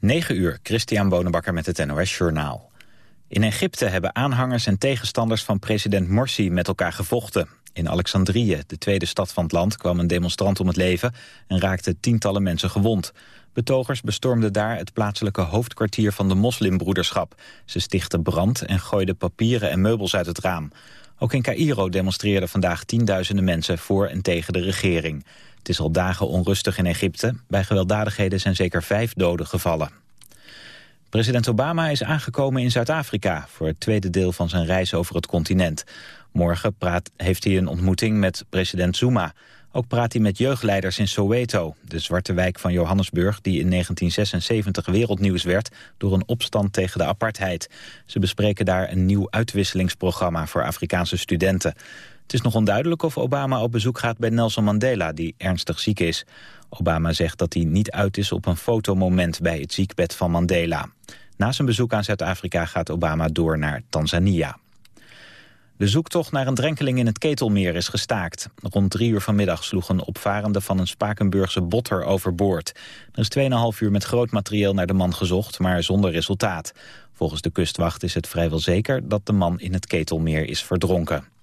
9 uur, Christian Bonenbakker met het NOS Journaal. In Egypte hebben aanhangers en tegenstanders van president Morsi met elkaar gevochten. In Alexandrië, de tweede stad van het land, kwam een demonstrant om het leven... en raakte tientallen mensen gewond. Betogers bestormden daar het plaatselijke hoofdkwartier van de moslimbroederschap. Ze stichtten brand en gooiden papieren en meubels uit het raam. Ook in Cairo demonstreerden vandaag tienduizenden mensen voor en tegen de regering. Het is al dagen onrustig in Egypte. Bij gewelddadigheden zijn zeker vijf doden gevallen. President Obama is aangekomen in Zuid-Afrika... voor het tweede deel van zijn reis over het continent. Morgen praat, heeft hij een ontmoeting met president Zuma. Ook praat hij met jeugdleiders in Soweto, de zwarte wijk van Johannesburg... die in 1976 wereldnieuws werd door een opstand tegen de apartheid. Ze bespreken daar een nieuw uitwisselingsprogramma voor Afrikaanse studenten. Het is nog onduidelijk of Obama op bezoek gaat bij Nelson Mandela, die ernstig ziek is. Obama zegt dat hij niet uit is op een fotomoment bij het ziekbed van Mandela. Na zijn bezoek aan Zuid-Afrika gaat Obama door naar Tanzania. De zoektocht naar een drenkeling in het Ketelmeer is gestaakt. Rond drie uur vanmiddag sloeg een opvarende van een Spakenburgse botter overboord. Er is 2,5 uur met groot materieel naar de man gezocht, maar zonder resultaat. Volgens de kustwacht is het vrijwel zeker dat de man in het Ketelmeer is verdronken.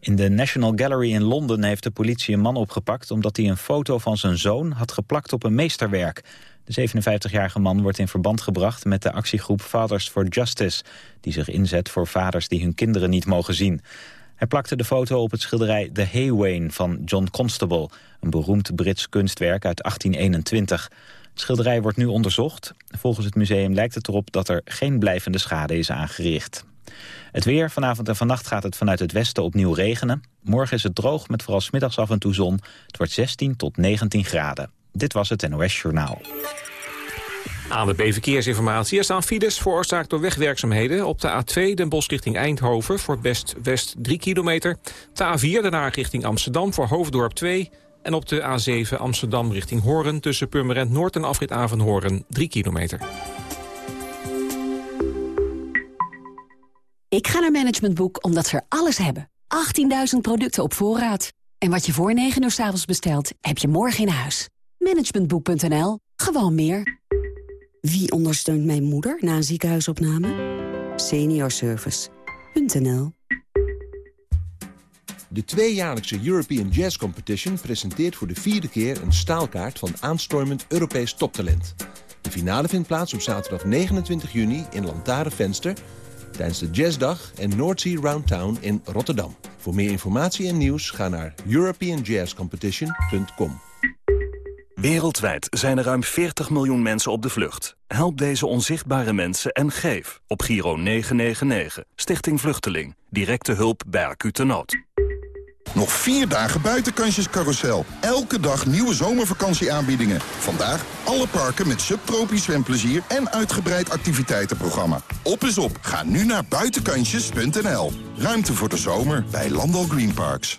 In de National Gallery in Londen heeft de politie een man opgepakt... omdat hij een foto van zijn zoon had geplakt op een meesterwerk. De 57-jarige man wordt in verband gebracht met de actiegroep Fathers for Justice... die zich inzet voor vaders die hun kinderen niet mogen zien. Hij plakte de foto op het schilderij The Haywain van John Constable... een beroemd Brits kunstwerk uit 1821. Het schilderij wordt nu onderzocht. Volgens het museum lijkt het erop dat er geen blijvende schade is aangericht. Het weer, vanavond en vannacht gaat het vanuit het westen opnieuw regenen. Morgen is het droog met vooral smiddags af en toe zon. Het wordt 16 tot 19 graden. Dit was het NOS Journaal. Aan de B-verkeersinformatie. Er staan files veroorzaakt door wegwerkzaamheden. Op de A2 Den Bosch richting Eindhoven voor Best West 3 kilometer. De A4 daarna richting Amsterdam voor Hoofddorp 2. En op de A7 Amsterdam richting Horen tussen Purmerend Noord en Afrit Avenhoorn 3 kilometer. Ik ga naar Management Boek omdat ze er alles hebben. 18.000 producten op voorraad. En wat je voor 9 uur s avonds bestelt, heb je morgen in huis. Managementboek.nl. Gewoon meer. Wie ondersteunt mijn moeder na een ziekenhuisopname? Seniorservice.nl De tweejaarlijkse European Jazz Competition presenteert voor de vierde keer een staalkaart van aanstormend Europees toptalent. De finale vindt plaats op zaterdag 29 juni in Lantaren Venster tijdens de Jazzdag en North Round Town in Rotterdam. Voor meer informatie en nieuws ga naar europeanjazzcompetition.com. Wereldwijd zijn er ruim 40 miljoen mensen op de vlucht. Help deze onzichtbare mensen en geef op Giro 999, Stichting Vluchteling. Directe hulp bij acute nood. Nog vier dagen buitenkansjes carousel. Elke dag nieuwe zomervakantieaanbiedingen. Vandaag alle parken met subtropisch zwemplezier en uitgebreid activiteitenprogramma. Op is op. Ga nu naar buitenkansjes.nl. Ruimte voor de zomer bij Landal Green Parks.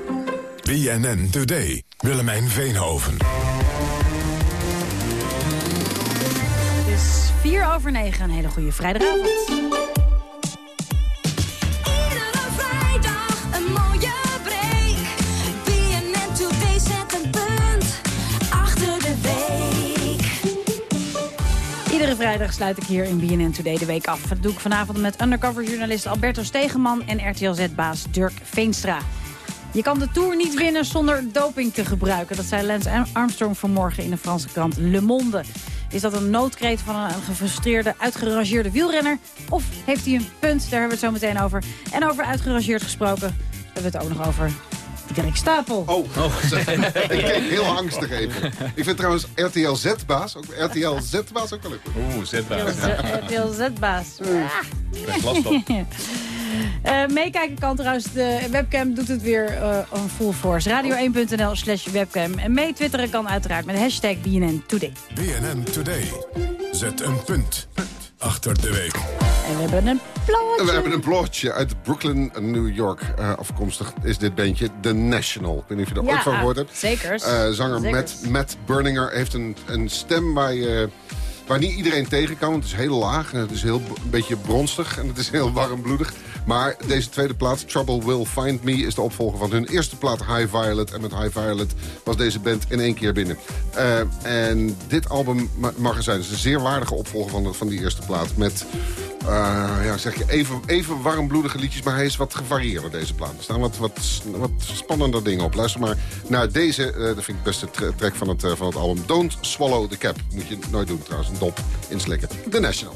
BNN Today. Willemijn Veenhoven. Het is 4 over 9. Een hele goede vrijdagavond. Iedere vrijdag een mooie break. BNN Today zet een punt achter de week. Iedere vrijdag sluit ik hier in BNN Today de week af. Dat doe ik vanavond met undercover-journalist Alberto Stegeman... en RTL-Z-baas Dirk Veenstra. Je kan de Tour niet winnen zonder doping te gebruiken. Dat zei Lance Armstrong vanmorgen in de Franse krant Le Monde. Is dat een noodkreet van een gefrustreerde, uitgerangeerde wielrenner? Of heeft hij een punt? Daar hebben we het zo meteen over. En over uitgerangeerd gesproken hebben we het ook nog over Dirk Stapel. Oh, ik keek heel angstig even. Ik vind trouwens RTL Z-baas, ook RTL Z-baas ook wel leuk. Oeh, Z-baas. RTL Z-baas. Krijg Eh, meekijken kan trouwens. De webcam doet het weer uh, on full force. Radio1.nl slash webcam. En mee twitteren kan uiteraard met hashtag BNN Today. BNN Today. Zet een punt achter de week. En we hebben een plaatje. We hebben een plotje uit Brooklyn, New York. eh, afkomstig is dit bandje The National. Ik weet niet of je er Ja, ooit van gehoord hebt. zekers. Eh, zanger Zekers. Matt, Matt Berninger heeft een, een stem waar, je, waar niet iedereen tegen kan. Het is heel laag en het is heel, een beetje bronstig en het is heel warmbloedig. Maar deze tweede plaat, Trouble Will Find Me... is de opvolger van hun eerste plaat High Violet. En met High Violet was deze band in één keer binnen. Eh, en dit album ma- mag er zijn. Het is een zeer waardige opvolger van, de, van die eerste plaat. Met eh, ja, zeg je, even, even warmbloedige liedjes, maar hij is wat gevarieerder, deze plaat. Er staan wat, wat, wat spannender dingen op. Luister maar naar deze, eh, dat vind ik het beste tra- track van het, van het album. Don't Swallow the Cap. Moet je nooit doen trouwens, een dop inslikken. The National.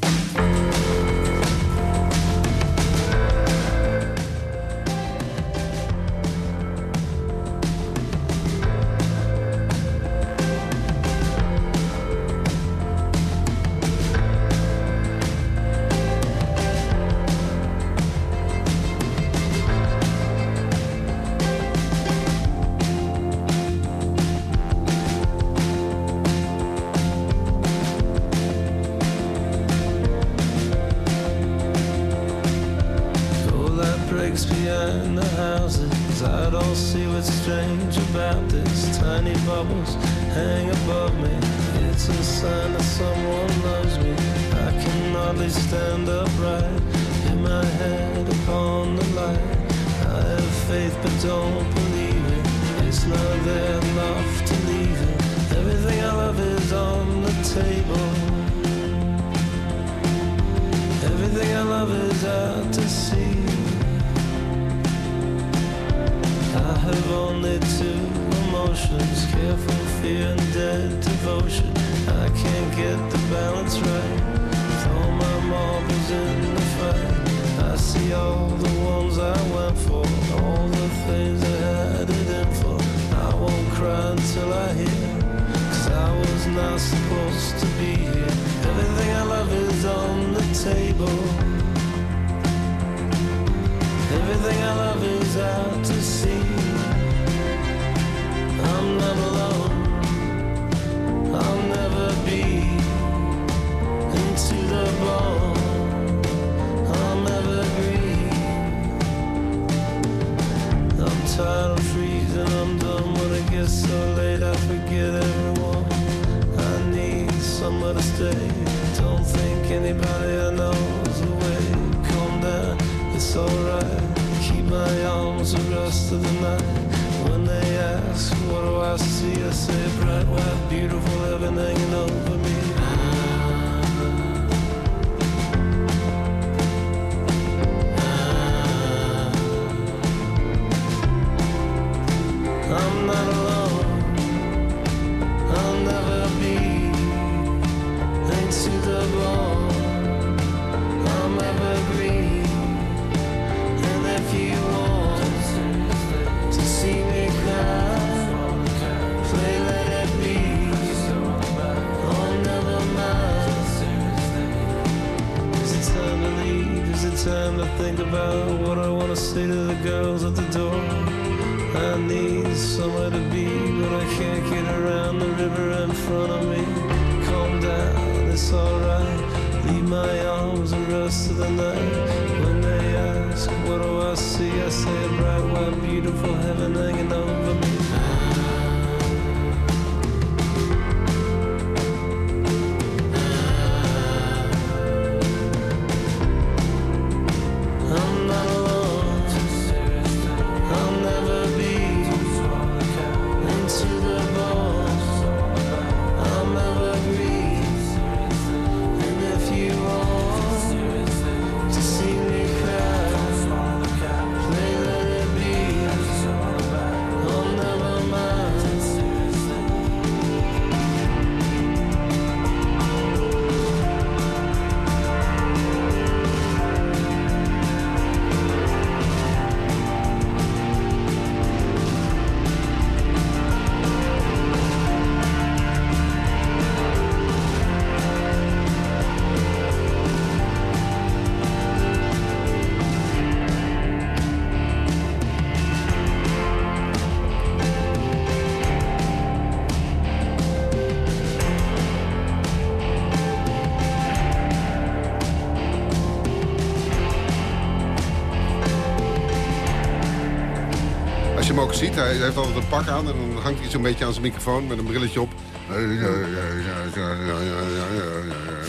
Ziet. Hij heeft altijd een pak aan en dan hangt hij zo'n beetje aan zijn microfoon met een brilletje op.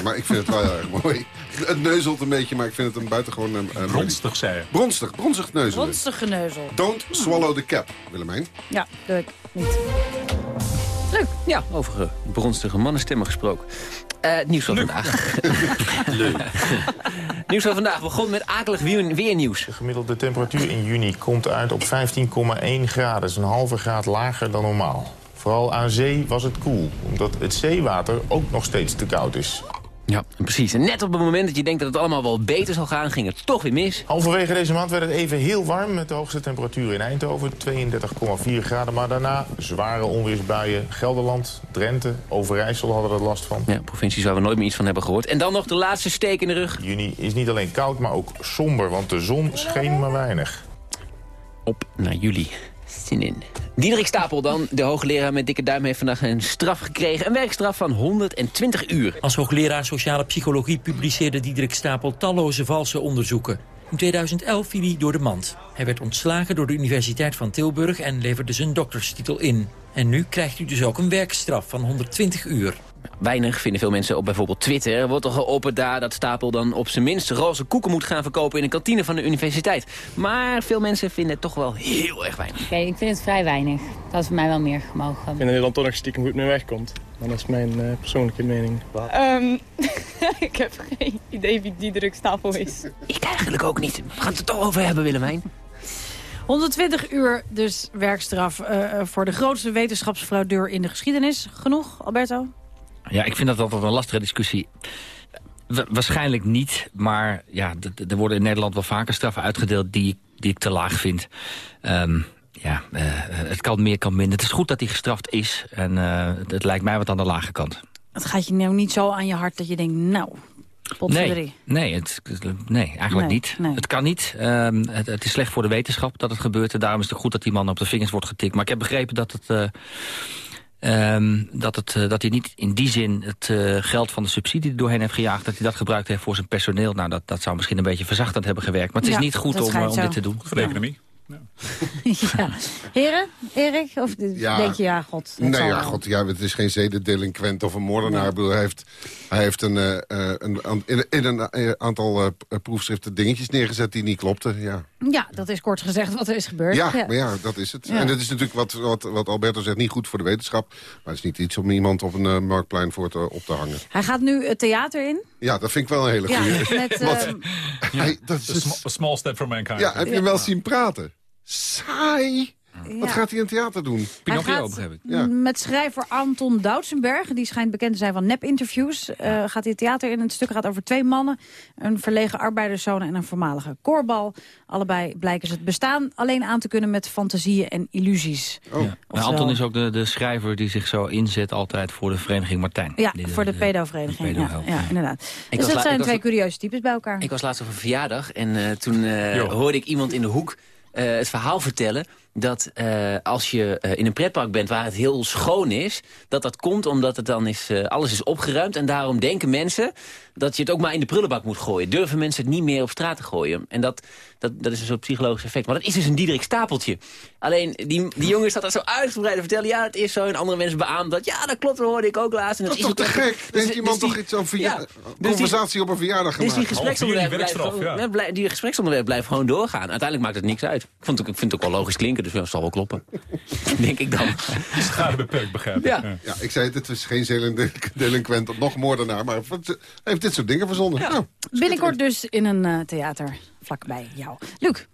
Maar ik vind het wel heel erg mooi. Het neuzelt een beetje, maar ik vind het een buitengewoon... Uh, Bronstig, zei je. Bronstig, bronzig neuzelen. Bronstig geneuzel. Don't swallow the cap, Willemijn. Ja, doe ik niet. Leuk. Ja, over eh, bronstige mannenstemmen gesproken. Eh, het nieuws van vandaag. Leuk. nieuws van vandaag begon met akelig weer- weernieuws. De gemiddelde temperatuur in juni komt uit op 15,1 graden. Dat is een halve graad lager dan normaal. Vooral aan zee was het koel, omdat het zeewater ook nog steeds te koud is. Ja, precies. En net op het moment dat je denkt dat het allemaal wel beter zal gaan, ging het toch weer mis. Halverwege deze maand werd het even heel warm met de hoogste temperatuur in Eindhoven, 32,4 graden. Maar daarna zware onweersbuien. Gelderland, Drenthe, Overijssel hadden er last van. Ja, provincies waar we nooit meer iets van hebben gehoord. En dan nog de laatste steek in de rug. Juni is niet alleen koud, maar ook somber, want de zon scheen maar weinig. Op naar juli. Zin in. Diederik Stapel dan, de hoogleraar met dikke duim, heeft vandaag een straf gekregen. Een werkstraf van 120 uur. Als hoogleraar sociale psychologie publiceerde Diederik Stapel talloze valse onderzoeken. In 2011 viel hij door de mand. Hij werd ontslagen door de Universiteit van Tilburg en leverde zijn dokterstitel in. En nu krijgt hij dus ook een werkstraf van 120 uur. Weinig vinden veel mensen op bijvoorbeeld Twitter. Er wordt toch geopperd daar dat Stapel dan op zijn minst roze koeken moet gaan verkopen in een kantine van de universiteit. Maar veel mensen vinden het toch wel heel erg weinig. Oké, ik vind het vrij weinig. Dat had voor mij wel meer gemogen. Ik vind dat dan toch nog stiekem goed mee wegkomt. Maar dat is mijn eh, persoonlijke mening. Ehm, ik heb geen idee wie Diederik Stapel is. Ik eigenlijk ook niet. We gaan het er toch over hebben, Willemijn. 120 uur dus werkstraf eh, voor de grootste wetenschapsfraudeur in de geschiedenis. Genoeg, Alberto? Ja, ik vind dat altijd een lastige discussie. Wa- waarschijnlijk niet, maar ja, er worden in Nederland wel vaker straffen uitgedeeld die, ik- die ik te laag vind. Ehm, ja, eh, het kan meer, kan minder. Het is goed dat hij gestraft is en eh, het lijkt mij wat aan de lage kant. Het gaat je nou niet zo aan je hart dat je denkt, nou. Nee, nee, het, nee eigenlijk Nee, niet. nee. Het kan niet. Ehm, het, het is slecht voor de wetenschap dat het gebeurt. En daarom is het goed dat die man op de vingers wordt getikt. Maar ik heb begrepen dat het... eh, ehm, dat, het, eh, dat hij niet in die zin het eh, geld van de subsidie er doorheen heeft gejaagd... dat hij dat gebruikt heeft voor zijn personeel. Nou, dat, dat zou misschien een beetje verzachtend hebben gewerkt. Maar het is Ja, niet goed om, eh, om dit te doen. Voor de economie. ja. Heren, Erik? Of Ja. denk je, ja, god. het Nee, ja, god, ja, het is geen zedendelinquent of een moordenaar. Ik bedoel, Hij heeft, hij heeft een, eh, eh, een, in, in een eh, aantal eh, proefschriften dingetjes neergezet die niet klopten. Ja, Ja, dat is kort gezegd wat er is gebeurd. ja, maar ja, dat is het. Ja. En dat is natuurlijk wat, wat, wat Alberto zegt, niet goed voor de wetenschap. Maar het is niet iets om iemand op een eh, marktplein voor te, op te hangen. Hij gaat nu het theater in. Ja, dat vind ik wel een hele Ja, goede. met, Want ehm, hij- dat is, a small step for mankind. ja, heb je hem wel zien praten? Saai. Wat gaat hij in het theater doen? Hij gaat Met schrijver Anton Doutsenberg, die schijnt bekend te zijn van nep-interviews... eh, gaat hij het theater in. Het stuk gaat over twee mannen, een verlegen arbeiderszoon en een voormalige koorbal. Allebei blijken ze het bestaan alleen aan te kunnen met fantasieën en illusies. Oh. Ja. Nou, Anton is ook de, de schrijver die zich zo inzet altijd voor de vereniging Martijn. Ja, Die voor de de pedovereniging. pedo Ja, inderdaad. Ik dus dat zijn ik was twee curieuze types bij elkaar. Ik was laatst op een verjaardag en eh, toen eh, hoorde ik iemand in de hoek het verhaal vertellen... dat eh, als je eh, in een pretpark bent waar het heel schoon is... dat dat komt omdat het dan is, eh, alles is opgeruimd. En daarom denken mensen dat je het ook maar in de prullenbak moet gooien. Durven mensen het niet meer op straat te gooien. En dat, dat, dat is een soort psychologisch effect. Maar dat is dus een Diederik Stapeltje. Alleen, die, die jongen staat daar zo uitgebreid te vertellen... ja, het is zo. En andere mensen beamen dat. Ja, dat klopt, dat hoorde ik ook laatst. En Dat is toch te gek? Dus- Denkt iemand dus toch die- iets over Ja, dus die- conversatie op een verjaardag dus gemaakt? die gespreksonderwerpen blijven, ja. ja, blij- die gespreksonderwerpen blijven gewoon doorgaan. Uiteindelijk maakt het niks uit. Ik, vond het, ook- ik vind het ook wel logisch klinken, dus ja, dat zal wel kloppen. Denk ik dan. Schade beperkt, begrijp ik. Ja. Ja, ik zei het, het is geen zedendelinquent of nog moordenaar, maar hij heeft dit soort dingen verzonnen. Nou, Binnenkort dus in een eh, theater vlakbij jou. Luc.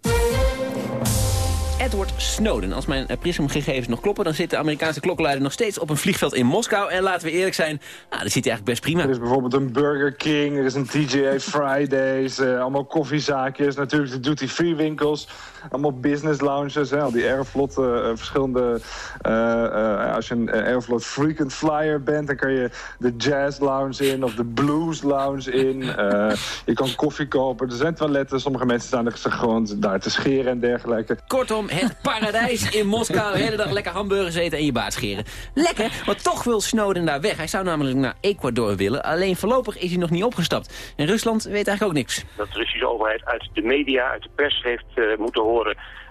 Edward Snowden. Als mijn eh, Prism-gegevens nog kloppen... dan zit de Amerikaanse klokkenluider nog steeds op een vliegveld in Moskou. En laten we eerlijk zijn, nou, dat zit hij eigenlijk best prima. Er is bijvoorbeeld een Burger King, er is een TGA Fridays, eh, allemaal koffiezaakjes, natuurlijk de duty-free winkels, allemaal business lounges, hè, al die Aeroflot, eh, verschillende, eh, eh, als je een Aeroflot frequent flyer bent, dan kan je de jazz lounge in of de blues lounge in. Eh, je kan koffie kopen, er zijn toiletten, sommige mensen staan er gewoon daar te scheren en dergelijke. Kortom, het paradijs in Moskou. De hele dag lekker hamburgers eten en je baard scheren. Lekker, maar toch wil Snowden daar weg. Hij zou namelijk naar Ecuador willen. Alleen voorlopig is hij nog niet opgestapt. En Rusland weet eigenlijk ook niks. dat de Russische overheid uit de media, uit de pers heeft eh, moeten horen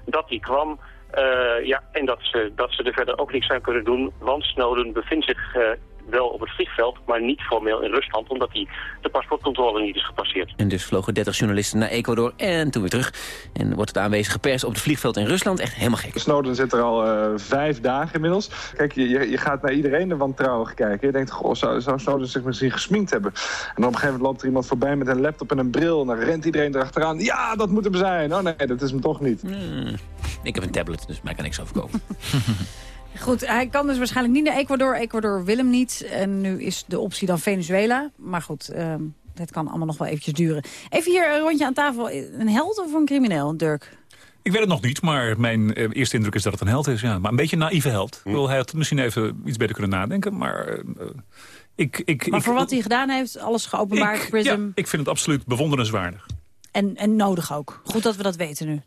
dat hij kwam. Eh, ja, en dat ze, dat ze er verder ook niks aan kunnen doen, want Snowden bevindt zich eh, wel op het vliegveld, maar niet formeel in Rusland, omdat hij de paspoortcontrole niet is gepasseerd. En dus vlogen 30 journalisten naar Ecuador en toen weer terug. En wordt de aanwezige pers op het vliegveld in Rusland echt helemaal gek. Snowden zit er al eh, vijf dagen inmiddels. Kijk, je, je, je gaat naar iedereen de wantrouwig kijken. Je denkt, goh, zou, zou Snowden zich misschien gesminkt hebben? En op een gegeven moment loopt er iemand voorbij met een laptop en een bril... en dan rent iedereen erachteraan. Ja, dat moet hem zijn. Oh nee, dat is hem toch niet. Hmm, ik heb een tablet, dus mij kan niks overkomen. Goed, hij kan dus waarschijnlijk niet naar Ecuador. Ecuador wil hem niet. En nu is de optie dan Venezuela. Maar goed, ehm het kan allemaal nog wel eventjes duren. Even hier een rondje aan tafel. Een held of een crimineel, Dirk? Ik weet het nog niet, maar mijn eh, eerste indruk is dat het een held is. Ja. Maar een beetje een naïeve held. Ik bedoel, hij had misschien even iets beter kunnen nadenken, maar... eh, ik, ik, Maar ik, voor wat hij gedaan heeft, alles geopenbaard, ik, Prism. ja, ik vind het absoluut bewonderenswaardig. En, en nodig ook. Goed dat we dat weten nu.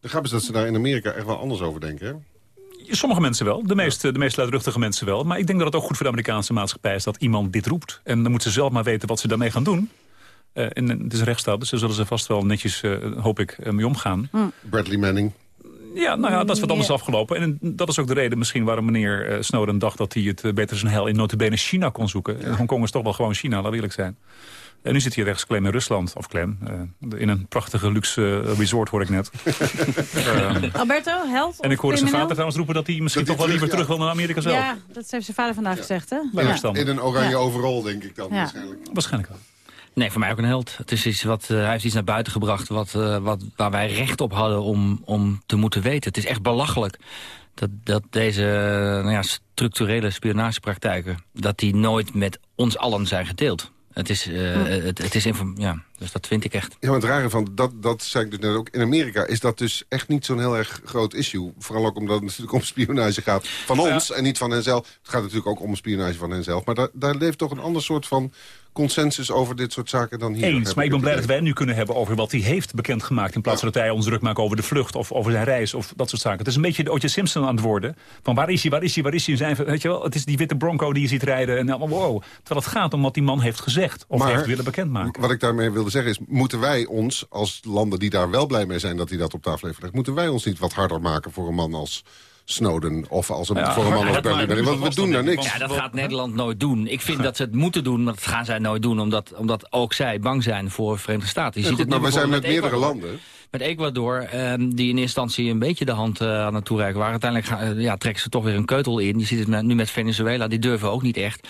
De grap is dat ze daar in Amerika echt wel anders over denken, hè? Sommige mensen wel, de meest, de meest luidruchtige mensen wel. Maar ik denk dat het ook goed voor de Amerikaanse maatschappij is dat iemand dit roept. En dan moeten ze zelf maar weten wat ze daarmee gaan doen. Eh, en het is een rechtsstaat, dus daar zullen ze vast wel netjes, eh, hoop ik, eh, mee omgaan. Bradley Manning. Ja, nou ja, dat is wat anders Ja. afgelopen. En dat is ook de reden misschien waarom meneer Snowden dacht... dat hij het beter zijn hel in notabene China kon zoeken. En Hongkong is toch wel gewoon China, laat eerlijk zijn. En nu zit hij rechts klem in Rusland, of klem, eh, in een prachtige luxe eh, resort hoor ik net. Ehm, Alberto, held en ik hoorde zijn vader trouwens roepen dat hij misschien Dat toch wel liever terug- wil naar Amerika zelf. Ja, dat heeft zijn vader vandaag gezegd, hè? In een oranje Ja. overal, denk ik dan Ja. waarschijnlijk. Waarschijnlijk wel. Nee, voor mij ook een held. Het is iets wat, eh, hij heeft iets naar buiten gebracht wat, eh, wat, waar wij recht op hadden om, om te moeten weten. Het is echt belachelijk dat, dat deze eh, nou ja, structurele spionagepraktijken... dat die nooit met ons allen zijn gedeeld. Het is, eh, het, het is ja, dus dat vind ik echt. Ja, maar het rare van, dat, dat zei ik dus net ook, in Amerika is dat dus echt niet zo'n heel erg groot issue. Vooral ook omdat het natuurlijk om spionage gaat van ons en niet van henzelf. Het gaat natuurlijk ook om spionage van henzelf. Maar daar, daar leeft toch een ander soort van consensus over dit soort zaken dan hier. Eens, maar ik ben blij dat wij het nu kunnen hebben over wat hij heeft bekendgemaakt... in plaats van dat wij ons druk maken over de vlucht of over zijn reis of dat soort zaken. Het is een beetje de O.J. Simpson aan het worden. Van waar is hij, waar is hij, waar is hij? Zijn, weet je wel, het is die witte bronco die je ziet rijden. En allemaal wow. Terwijl het gaat om wat die man heeft gezegd of Maar- heeft willen bekendmaken. Wat ik daarmee wilde zeggen is, moeten wij ons als landen die daar wel blij mee zijn dat hij dat op tafel heeft gelegd, moeten wij ons niet wat harder maken voor een man als Snowden of als een, Ja, voor een man als Manning? Want we doen daar niks. Ja, dat gaat Nederland nooit doen. Ik vind dat ze het moeten doen, maar dat gaan zij nooit doen... omdat, omdat ook zij bang zijn voor de Verenigde Staten. Je Ja, ziet goed, het nu maar we zijn met meerdere landen. Met Ecuador, ehm, die in eerste instantie een beetje de hand eh, aan het toereiken waren. Uiteindelijk eh, ja, trekken ze toch weer een keutel in. Je ziet het nu met Venezuela, die durven ook niet echt.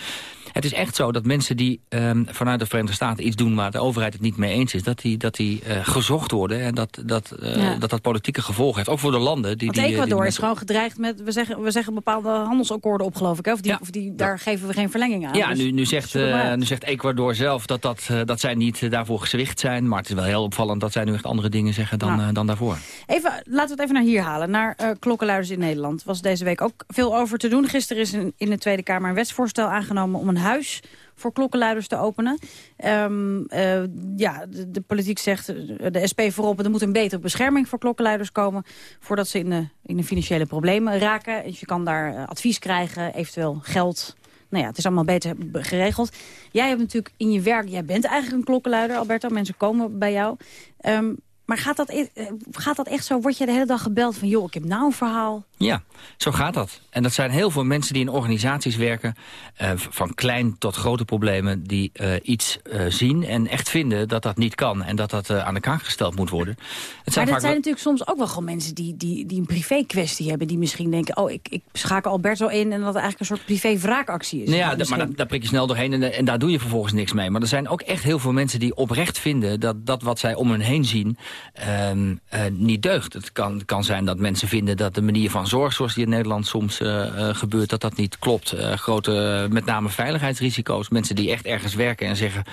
Het is echt zo dat mensen die ehm, vanuit de Verenigde Staten iets doen... waar de overheid het niet mee eens is, dat die, dat die eh, gezocht worden... en dat dat, Ja. dat dat politieke gevolgen heeft. Ook voor de landen. Die, Want die, die Ecuador is gewoon gedreigd met... We zeggen, we zeggen bepaalde handelsakkoorden op, geloof ik. Hè? Of, die, of die, daar geven we geen verlenging aan. Ja, Dus nu, nu, zegt, nu zegt Ecuador zelf dat, dat, dat zij niet daarvoor gezwicht zijn. Maar het is wel heel opvallend dat zij nu echt andere dingen zeggen dan, Ja. eh, dan daarvoor. Even, laten we het even naar hier halen. Naar eh, klokkenluiders in Nederland. was deze week ook veel over te doen. Gisteren is in, in de Tweede Kamer een wetsvoorstel aangenomen... om een huis voor klokkenluiders te openen. Ehm, eh, ja, de, de politiek zegt, de SP voorop... er moet een betere bescherming voor klokkenluiders komen... voordat ze in de, in de financiële problemen raken. Dus je kan daar advies krijgen, eventueel geld... Nou ja, het is allemaal beter be- geregeld. Jij hebt natuurlijk in je werk... Jij bent eigenlijk een klokkenluider, Alberto. Mensen komen bij jou. Ehm, maar gaat dat, e- eh, gaat dat echt zo? Word je de hele dag gebeld van... joh, ik heb nou een verhaal. Ja, zo gaat dat. En dat zijn heel veel mensen die in organisaties werken... eh, van klein tot grote problemen... die eh, iets zien en echt vinden dat dat niet kan... en dat dat aan de kaak gesteld moet worden. Het maar dat zijn wel- natuurlijk soms ook wel gewoon mensen... die, die, die een privé kwestie hebben. Die misschien denken, oh, ik, ik schakel Alberto in... en dat het eigenlijk een soort privé wraakactie is. Nou ja, maar daar, daar prik je snel doorheen en, en daar doe je vervolgens niks mee. Maar er zijn ook echt heel veel mensen die oprecht vinden... dat dat wat zij om hen heen zien ehm, eh, niet deugt. Het kan, kan zijn dat mensen vinden dat de manier van zorg... zoals die in Nederland soms eh, eh, gebeurt, dat dat niet klopt. Grote, met name veiligheidsrisico's. Mensen die echt ergens werken en zeggen...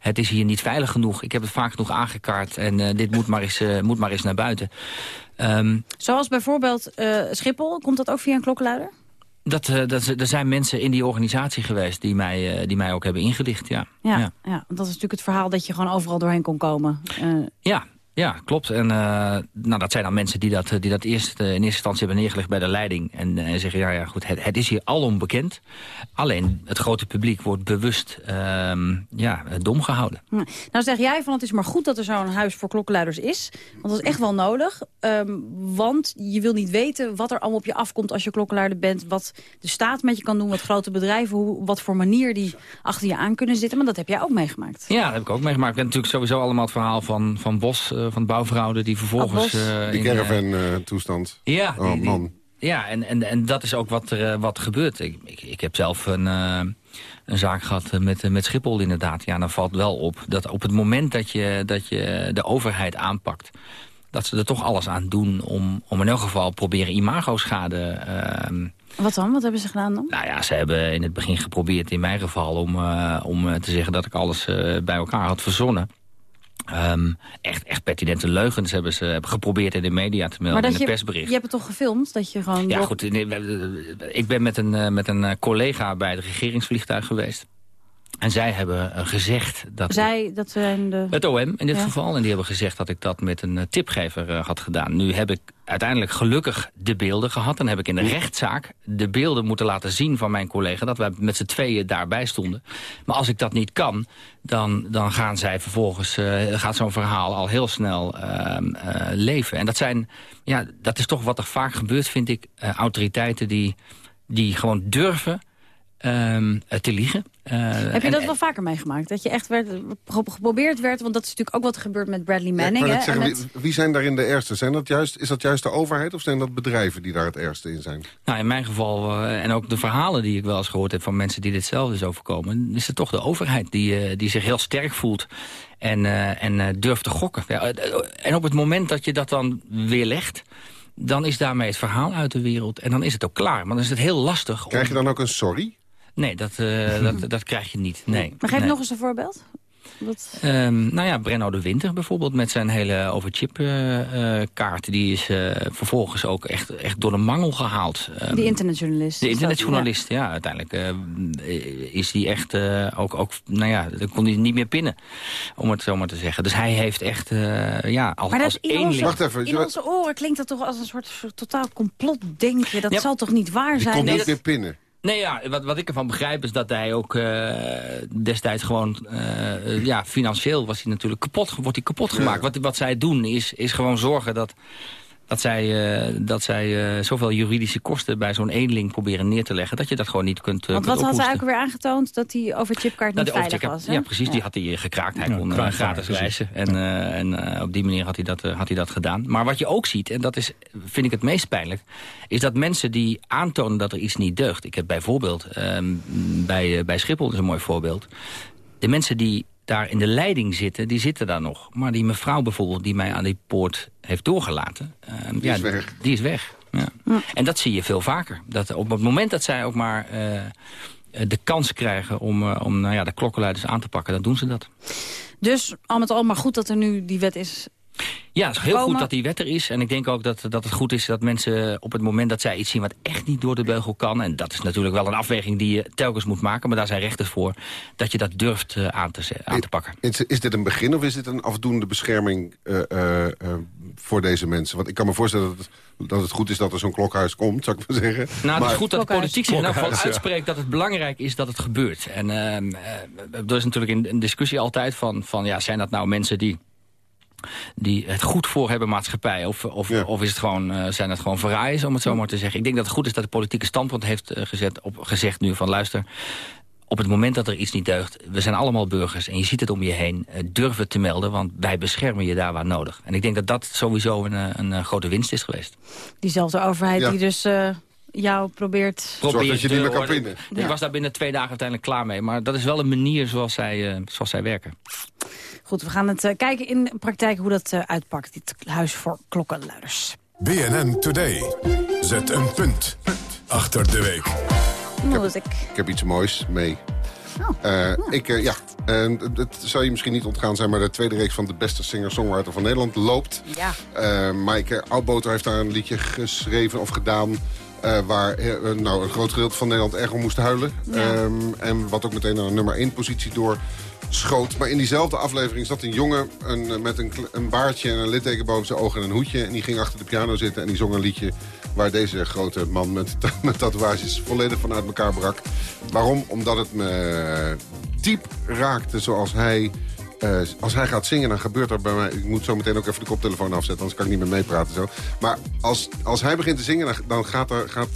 het is hier niet veilig genoeg, ik heb het vaak genoeg aangekaart... en dit moet maar, eens, moet maar eens naar buiten. Ehm, Zoals bijvoorbeeld Schiphol. Komt dat ook via een klokkenluider? dat, dat, er zijn mensen in die organisatie geweest die mij, die mij ook hebben ingelicht, ja. Ja, ja. dat is natuurlijk het verhaal dat je gewoon overal doorheen kon komen. Eh, Ja, Ja, klopt. En eh, nou, dat zijn dan mensen die dat, die dat eerst, eh, in eerste instantie hebben neergelegd bij de leiding. En, eh, zeggen, ja, ja goed, het, het is hier alom bekend. Alleen het grote publiek wordt bewust ehm, ja, dom gehouden. Hm. Nou zeg jij van het is maar goed dat er zo'n huis voor klokkenluiders is. Want dat is echt wel nodig. Ehm, want je wil niet weten wat er allemaal op je afkomt als je klokkenluider bent. Wat de staat met je kan doen, wat grote bedrijven, hoe, wat voor manier die achter je aan kunnen zitten. Maar dat heb jij ook meegemaakt. Ja, dat heb ik ook meegemaakt. Ik heb natuurlijk sowieso allemaal het verhaal van, van Bos, eh, van Bouwverhouden... die vervolgens... Bos. eh, Die eh, caravan-toestand. Ja, Oh, die- die- man. ja en, en, en dat is ook wat er, wat gebeurt. Ik, ik, ik heb zelf een, eh, een zaak gehad eh, met, met Schiphol inderdaad. Ja, dan valt wel op dat op het moment dat je, dat je de overheid aanpakt... dat ze er toch alles aan doen om, om in elk geval proberen imagoschade... ehm Wat dan? Wat hebben ze gedaan dan? nou ja, ze hebben in het begin geprobeerd, in mijn geval, om, eh, om te zeggen dat ik alles eh, bij elkaar had verzonnen. Ehm, echt, echt pertinente leugens hebben ze hebben geprobeerd in de media te melden, in het je, persbericht. je hebt het toch gefilmd? Dat je gewoon... Ja, door- goed. nee, Ik ben met een, eh, met een eh, collega bij het regeringsvliegtuig geweest. En zij hebben eh, gezegd dat... Zij, dat zijn de... Het OM in dit Ja. geval. En die hebben gezegd dat ik dat met een eh, tipgever eh, had gedaan. Nu heb ik uiteindelijk gelukkig de beelden gehad. En heb ik in de rechtszaak de beelden moeten laten zien van mijn collega... dat wij met z'n tweeën daarbij stonden. Maar als ik dat niet kan, dan, dan gaan zij vervolgens... eh, gaat zo'n verhaal al heel snel ehm, eh, leven. En dat, zijn, ja, dat is toch wat er vaak gebeurt, vind ik. eh, autoriteiten die, die gewoon durven ehm, eh, te liegen. Eh, Heb je en- dat wel vaker meegemaakt? Dat je echt werd, gepro- geprobeerd werd? Want dat is natuurlijk ook wat er gebeurt met Bradley Ja, ik Manning. hè, zeggen, en wie, met- wie zijn daarin de eerste? Zijn dat juist, is dat juist de overheid of zijn dat bedrijven die daar het ergste in zijn? Nou, in mijn geval, eh, en ook de verhalen die ik wel eens gehoord heb... van mensen die ditzelfde is overkomen... is het toch de overheid die, eh, die zich heel sterk voelt en, eh, en eh, durft te gokken. Ja, en op het moment dat je dat dan weerlegt... dan is daarmee het verhaal uit de wereld en dan is het ook klaar. Maar dan is het heel lastig. Krijg je dan ook een sorry? Nee, dat, eh, dat, dat krijg je niet. Nee. Maar geef nee. nog eens een voorbeeld. Wat... Ehm, nou ja, Brenno de Winter bijvoorbeeld met zijn hele overchip eh, eh, kaart. Die is eh, vervolgens ook echt, echt door de mangel gehaald. Ehm, Die internetjournalist. de internetjournalist, ja. uiteindelijk eh, is die echt eh, ook, ook, nou ja, dan kon hij niet meer pinnen, om het zo maar te zeggen. Dus hij heeft echt, eh, ja, als, Maar dat als in, onze, in onze oren klinkt dat toch als een soort totaal complotdenkje. Dat Ja. zal toch niet waar zijn? Nee, niet dat- meer pinnen. Nee, ja, wat, wat ik ervan begrijp is dat hij ook eh, destijds gewoon... eh, ja, financieel was hij natuurlijk kapot, wordt hij kapot gemaakt. Wat, wat zij doen is, is gewoon zorgen dat, dat zij, eh, dat zij eh, zoveel juridische kosten... bij zo'n eenling proberen neer te leggen... dat je dat gewoon niet kunt, uh, Want kunt wat had hij ook weer aangetoond? Dat die overchipkaart niet veilig was, hè? Ja, precies. Die had hij gekraakt. Hij Ja, kon kraakbaar, gratis reizen. En, eh, en eh, op die manier had hij, dat, had hij dat gedaan. Maar wat je ook ziet, en dat is, vind ik het meest pijnlijk... is dat mensen die aantonen dat er iets niet deugt. Ik heb bijvoorbeeld ehm, bij, bij Schiphol, dat is een mooi voorbeeld... de mensen die daar in de leiding zitten, die zitten daar nog. Maar die mevrouw bijvoorbeeld, die mij aan die poort heeft doorgelaten... ehm, Die ja, is weg. Die is weg, ja. En dat zie je veel vaker. Dat op het moment dat zij ook maar eh, eh, de kans krijgen om, eh, om nou ja, de klokkenluiders aan te pakken, dan doen ze dat. Dus al met al maar goed dat er nu die wet is. Ja, het is heel goed dat die wet er is. En ik denk ook dat, dat het goed is dat mensen op het moment dat zij iets zien... wat echt niet door de beugel kan... en dat is natuurlijk wel een afweging die je telkens moet maken... maar daar zijn rechters voor, dat je dat durft eh, aan, te, aan te pakken. Is, is dit een begin of is dit een afdoende bescherming eh, eh, eh, voor deze mensen? Want ik kan me voorstellen dat het, dat het goed is dat er zo'n klokhuis komt, zou ik maar zeggen. Nou, het is goed dat de politiek zich in geval ja. uitspreekt dat het belangrijk is dat het gebeurt. En ehm, eh, er is natuurlijk een, een discussie altijd van, van ja, zijn dat nou mensen die die het goed voor hebben maatschappij? Of, of, of is het gewoon, eh, zijn het gewoon verraaiers, om het zo maar te zeggen? Ik denk dat het goed is dat de politieke standpunt heeft eh, gezet, op, gezegd nu van luister... Op het moment dat er iets niet deugt, we zijn allemaal burgers... en je ziet het om je heen, eh, durf het te melden... want wij beschermen je daar waar nodig. En ik denk dat dat sowieso een, een, grote winst is geweest. Diezelfde overheid Ja. die dus eh, jou probeert... Probeer je niet meer kan pinnen. Ik Ja. was daar binnen twee dagen uiteindelijk klaar mee. Maar dat is wel een manier zoals zij, eh, zoals zij werken. Goed, we gaan het eh, kijken in de praktijk hoe dat eh, uitpakt. Dit huis voor klokkenluiders. BNN Today. Zet een punt achter de week. Moet ik... Ik heb iets moois mee. Oh, Eh, Ik, ja, het zal je misschien niet ontgaan zijn... maar de tweede reeks van de beste singer-songwriter van Nederland loopt. Ja. Eh Maaike Oudboter heeft daar een liedje geschreven of gedaan... eh, waar eh, nou, een groot gedeelte van Nederland erg om moest huilen. Ja. Ehm, en wat ook meteen naar een nummer 1 positie door schoot. Maar in diezelfde aflevering zat een jongen een, eh, met een, een baardje en een litteken boven zijn ogen en een hoedje. En die ging achter de piano zitten en die zong een liedje waar deze grote man met, met tatoeages volledig van uit elkaar brak. Waarom? Omdat het me diep raakte zoals hij... eh, als hij gaat zingen, dan gebeurt er bij mij... Ik moet zo meteen ook even de koptelefoon afzetten, anders kan ik niet meer meepraten. Zo. Maar als, als hij begint te zingen, dan, dan gaat, er, gaat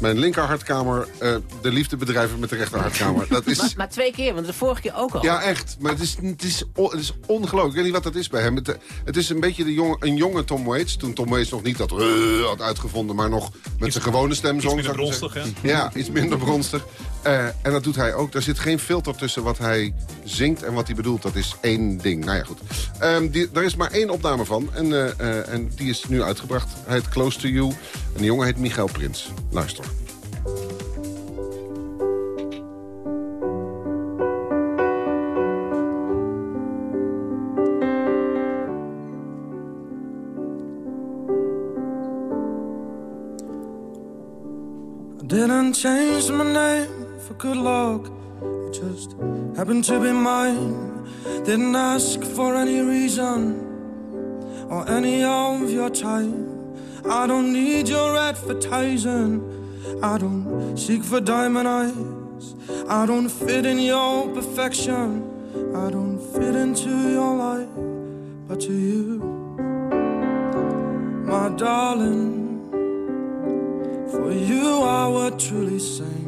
mijn linkerhartkamer... eh, de liefde bedrijven met de rechterhartkamer. Dat is... Maar, maar twee keer, want de vorige keer ook al. Ja, echt. Maar het is, het is, on- het is ongelooflijk. Ik weet niet wat dat is bij hem. Het, het is een beetje de jonge, een jonge Tom Waits. Toen Tom Waits nog niet dat eh, had uitgevonden... maar nog met zijn gewone stem zong. minder ik maar bronstig, zeggen. Ja, iets minder bronstig. Eh, en dat doet hij ook. Daar zit geen filter tussen wat hij zingt en wat hij bedoelt. Dat is één ding. Nou ja, goed. Ehm, die, daar is maar één opname van. En, eh, eh, en die is nu uitgebracht. Hij heet Close to You. En de jongen heet Michael Prins. Luister. Didn't change my name good luck. It just happened to be mine. Didn't ask for any reason or any of your time. I don't need your advertising. I don't seek for diamond eyes. I don't fit in your perfection. I don't fit into your life, but to you, my darling. For you, I would truly sing.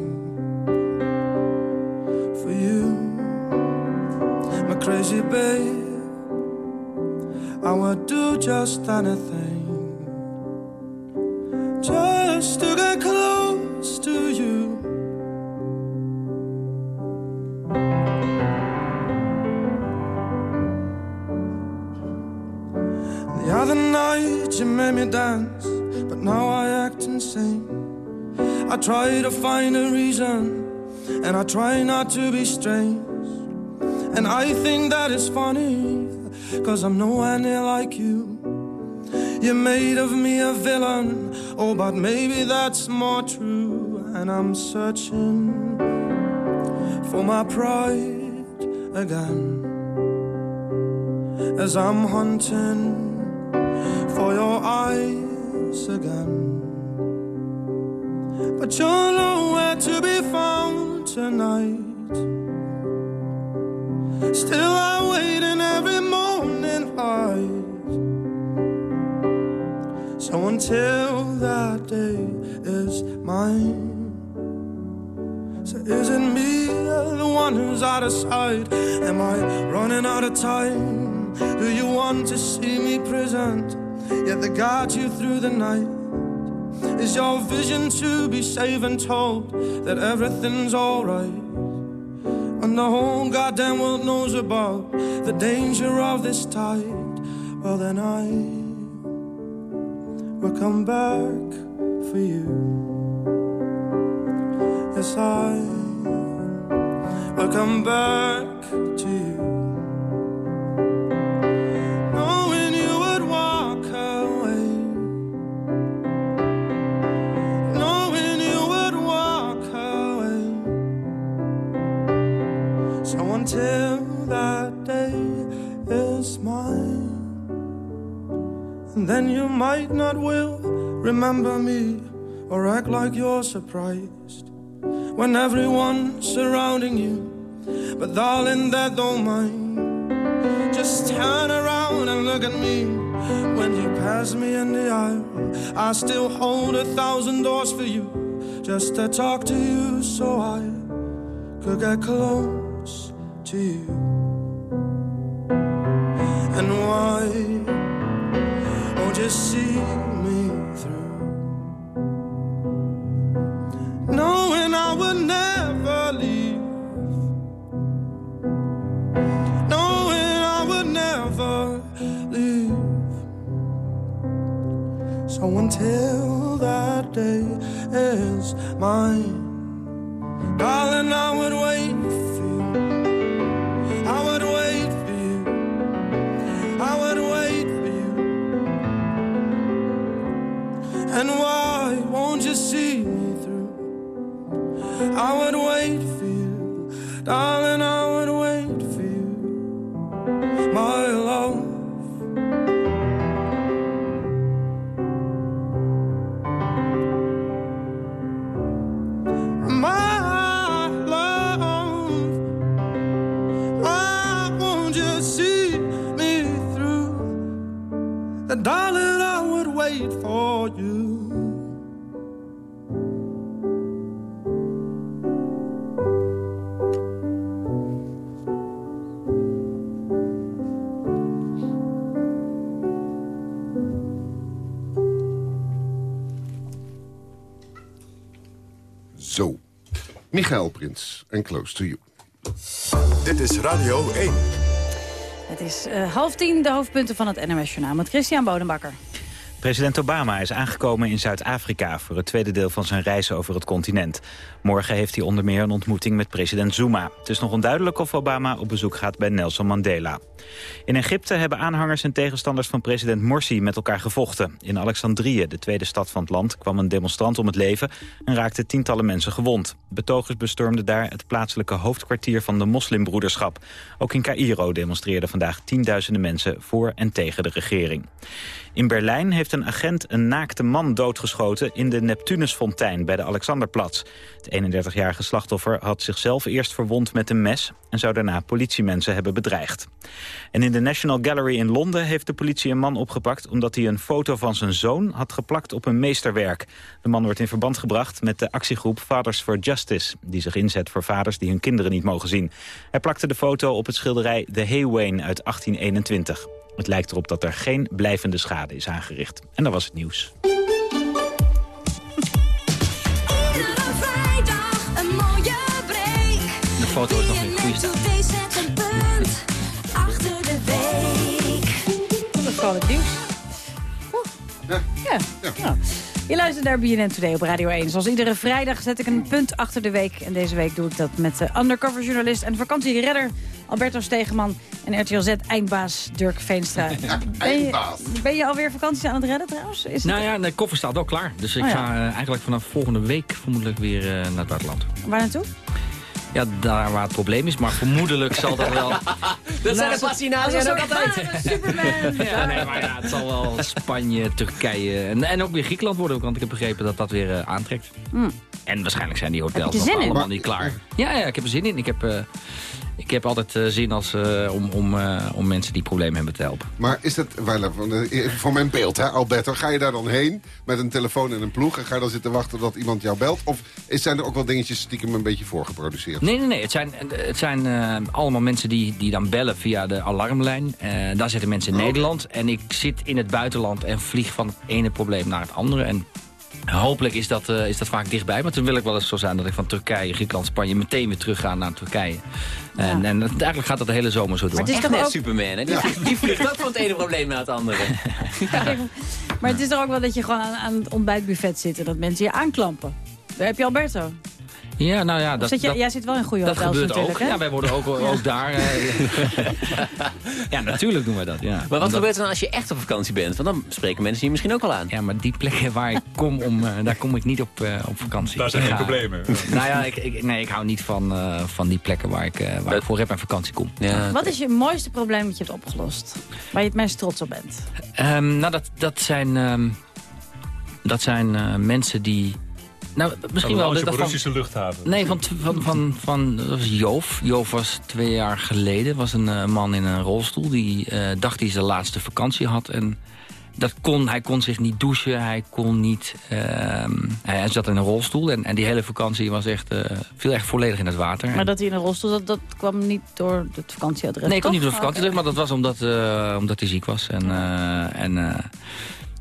Crazy babe, I would do just anything. Just to get close to you. The other night you made me dance, but now I act insane. I try to find a reason, and I try not to be strange. And I think that is funny, cause I'm nowhere near like you. You made of me a villain, oh, but maybe that's more true. And I'm searching for my pride again as I'm hunting for your eyes again. But you're nowhere to be found tonight. Still, I wait in every morning light. So until that day is mine. So is it me, the one who's out of sight? Am I running out of time? Do you want to see me present? Yet they guide you through the night. Is your vision to be safe and told that everything's alright? And the whole goddamn world knows about the danger of this tide. Well, then I will come back for you. Yes, I will come back to you. Then you might not will remember me or act like you're surprised when everyone's surrounding you. But darling, that don't mind. Just turn around and look at me. When you pass me in the aisle, I still hold a thousand doors for you. Just to talk to you so I could get close to you. And why see me through? Knowing I would never leave. Knowing I would never leave. So until that day is mine, darling, I would wait And why won't you see me through? I would wait for you, darling. I would wait for you. my love. My love, why won't you see me through? Darling, wait for you. Zo. Michael Prins en Close to You. Dit is Radio 1. Het is eh, half tien, de hoofdpunten van het NMS Journaal met Christian Bodenbakker. President Obama is aangekomen in Zuid-Afrika... voor het tweede deel van zijn reis over het continent. Morgen heeft hij onder meer een ontmoeting met president Zuma. Het is nog onduidelijk of Obama op bezoek gaat bij Nelson Mandela. In Egypte hebben aanhangers en tegenstanders van president Morsi met elkaar gevochten. In Alexandrië, de tweede stad van het land, kwam een demonstrant om het leven... en raakten tientallen mensen gewond. Betogers bestormden daar het plaatselijke hoofdkwartier van de moslimbroederschap. Ook in Cairo demonstreerden vandaag tienduizenden mensen voor en tegen de regering. In Berlijn heeft een agent een naakte man doodgeschoten in de Neptunusfontein bij de Alexanderplatz. Het 31-jarige slachtoffer had zichzelf eerst verwond met een mes en zou daarna politiemensen hebben bedreigd. En in de National Gallery in Londen heeft de politie een man opgepakt omdat hij een foto van zijn zoon had geplakt op een meesterwerk. De man wordt in verband gebracht met de actiegroep Fathers for Justice, die zich inzet voor vaders die hun kinderen niet mogen zien. Hij plakte de foto op het schilderij The Haywain uit 1821. Het lijkt erop dat er geen blijvende schade is aangericht. En dat was het nieuws. De foto is nog de week. Dat is gewoon het nieuws. Oeh. Ja. Ja. Je luistert naar BNN Today op Radio 1. Zoals iedere vrijdag zet ik een punt achter de week. En deze week doe ik dat met de undercover journalist en vakantieredder Alberto Stegeman en RTL Z eindbaas Dirk Veenstra. ben, je, ben je alweer vakanties aan het redden trouwens? Is het- Nou ja, de koffer staat ook klaar. Dus ik Oh ja. ga eh, eigenlijk vanaf volgende week vermoedelijk weer eh, naar het buitenland. Waar naartoe? Ja, daar waar het probleem is. Maar vermoedelijk zal dat wel... Dat zijn de fascinaties ook altijd. Superman. Ja, nee, maar ja, het zal wel Spanje, Turkije en, en ook weer Griekenland worden. Want ik heb begrepen dat dat weer eh, aantrekt. Hmm. En waarschijnlijk zijn die hotels nog allemaal niet klaar. Ja, ja, ik heb er zin in. Ik heb, eh, ik heb altijd eh, zin als, eh, om, om, eh, om mensen die problemen hebben te helpen. Maar is dat, voor mijn beeld, hè, Alberto, ga je daar dan heen met een telefoon en een ploeg... en ga je dan zitten wachten dat iemand jou belt? Of zijn er ook wel dingetjes stiekem een beetje voorgeproduceerd? Nee, nee, nee. Het zijn, het zijn allemaal mensen die, die dan bellen via de alarmlijn. Daar zitten mensen in Nederland. En ik zit in het buitenland en vlieg van het ene probleem naar het andere. En hopelijk is dat, is dat vaak dichtbij. Maar toen wil ik wel eens zo zijn dat ik van Turkije, Griekenland, Spanje... meteen weer terug ga naar Turkije. En, en eigenlijk gaat dat de hele zomer zo door. Maar het is Echt toch net ook- Superman, hè? Die, vliegt, die vliegt ook van het ene probleem naar het andere. Maar het is toch ook wel dat je gewoon aan, aan het ontbijtbuffet zit... en dat mensen je aanklampen. Daar heb je Alberto. Ja, nou ja, dat, zit je, dat, jij zit wel in goede dat hotels gebeurt natuurlijk, ook. hè? Ja, wij worden ook, ook daar... eh, ja, natuurlijk doen wij dat. Ja. Maar wat Omdat- gebeurt er dan als je echt op vakantie bent? Want dan spreken mensen je misschien ook al aan. Ja, maar die plekken waar ik kom, om, eh, daar kom ik niet op, eh, op vakantie. Daar zijn geen problemen. nou ja, ik, ik, nee, ik hou niet van, eh, van die plekken waar ik, waar ik voor heb en vakantie kom. Ja. Wat is je mooiste probleem dat je hebt opgelost? Waar je het meest trots op bent? Ehm, nou, dat, dat zijn, ehm, dat zijn eh, mensen die... Nou, misschien wel... Van- Russische luchthaven. Nee, van, van, van, van dat was Joof. Joof was twee jaar geleden was een eh, man in een rolstoel. Die eh, dacht hij zijn laatste vakantie had. En dat kon, hij kon zich niet douchen. Hij kon niet... ehm, hij zat in een rolstoel. En, en die hele vakantie was echt, eh, viel echt volledig in het water. Maar dat hij in een rolstoel zat, dat kwam niet door het vakantieadres, Nee, ik toch? niet op vakantie, Oké. maar dat was omdat, eh, omdat hij ziek was. En, eh, en, eh,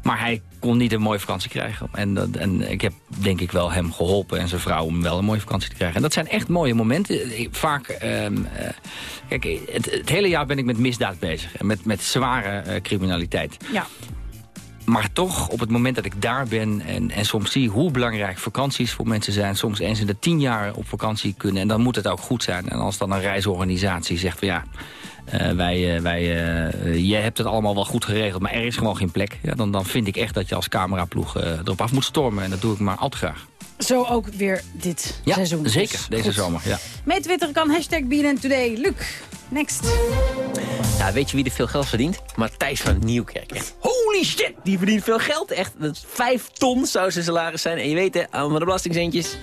maar hij kon niet een mooie vakantie krijgen. En, en ik heb denk ik wel hem geholpen en zijn vrouw om wel een mooie vakantie te krijgen. En dat zijn echt mooie momenten. Vaak, ehm, eh, kijk, het, het hele jaar ben ik met misdaad bezig. En met, met zware eh, criminaliteit. Ja. Maar toch, op het moment dat ik daar ben en, en soms zie hoe belangrijk vakanties voor mensen zijn... soms eens in de tien jaar op vakantie kunnen... en dan moet het ook goed zijn. En als dan een reisorganisatie zegt van ja... eh, wij, eh, wij, eh, jij hebt het allemaal wel goed geregeld, maar er is gewoon geen plek. Ja, dan, dan vind ik echt dat je als cameraploeg erop af moet stormen. En dat doe ik maar al te graag. Zo ook weer dit Ja, seizoen. zeker. Dus Deze goed. zomer. Ja. Mee twitteren kan hashtag BNN Today. Luc, next. Nou, weet je wie er veel geld verdient? Matthijs van Nieuwkerk. Holy shit, die verdient veel geld. Echt, dat is vijf ton zou zijn salaris zijn. En je weet, hè, allemaal de belastingcentjes.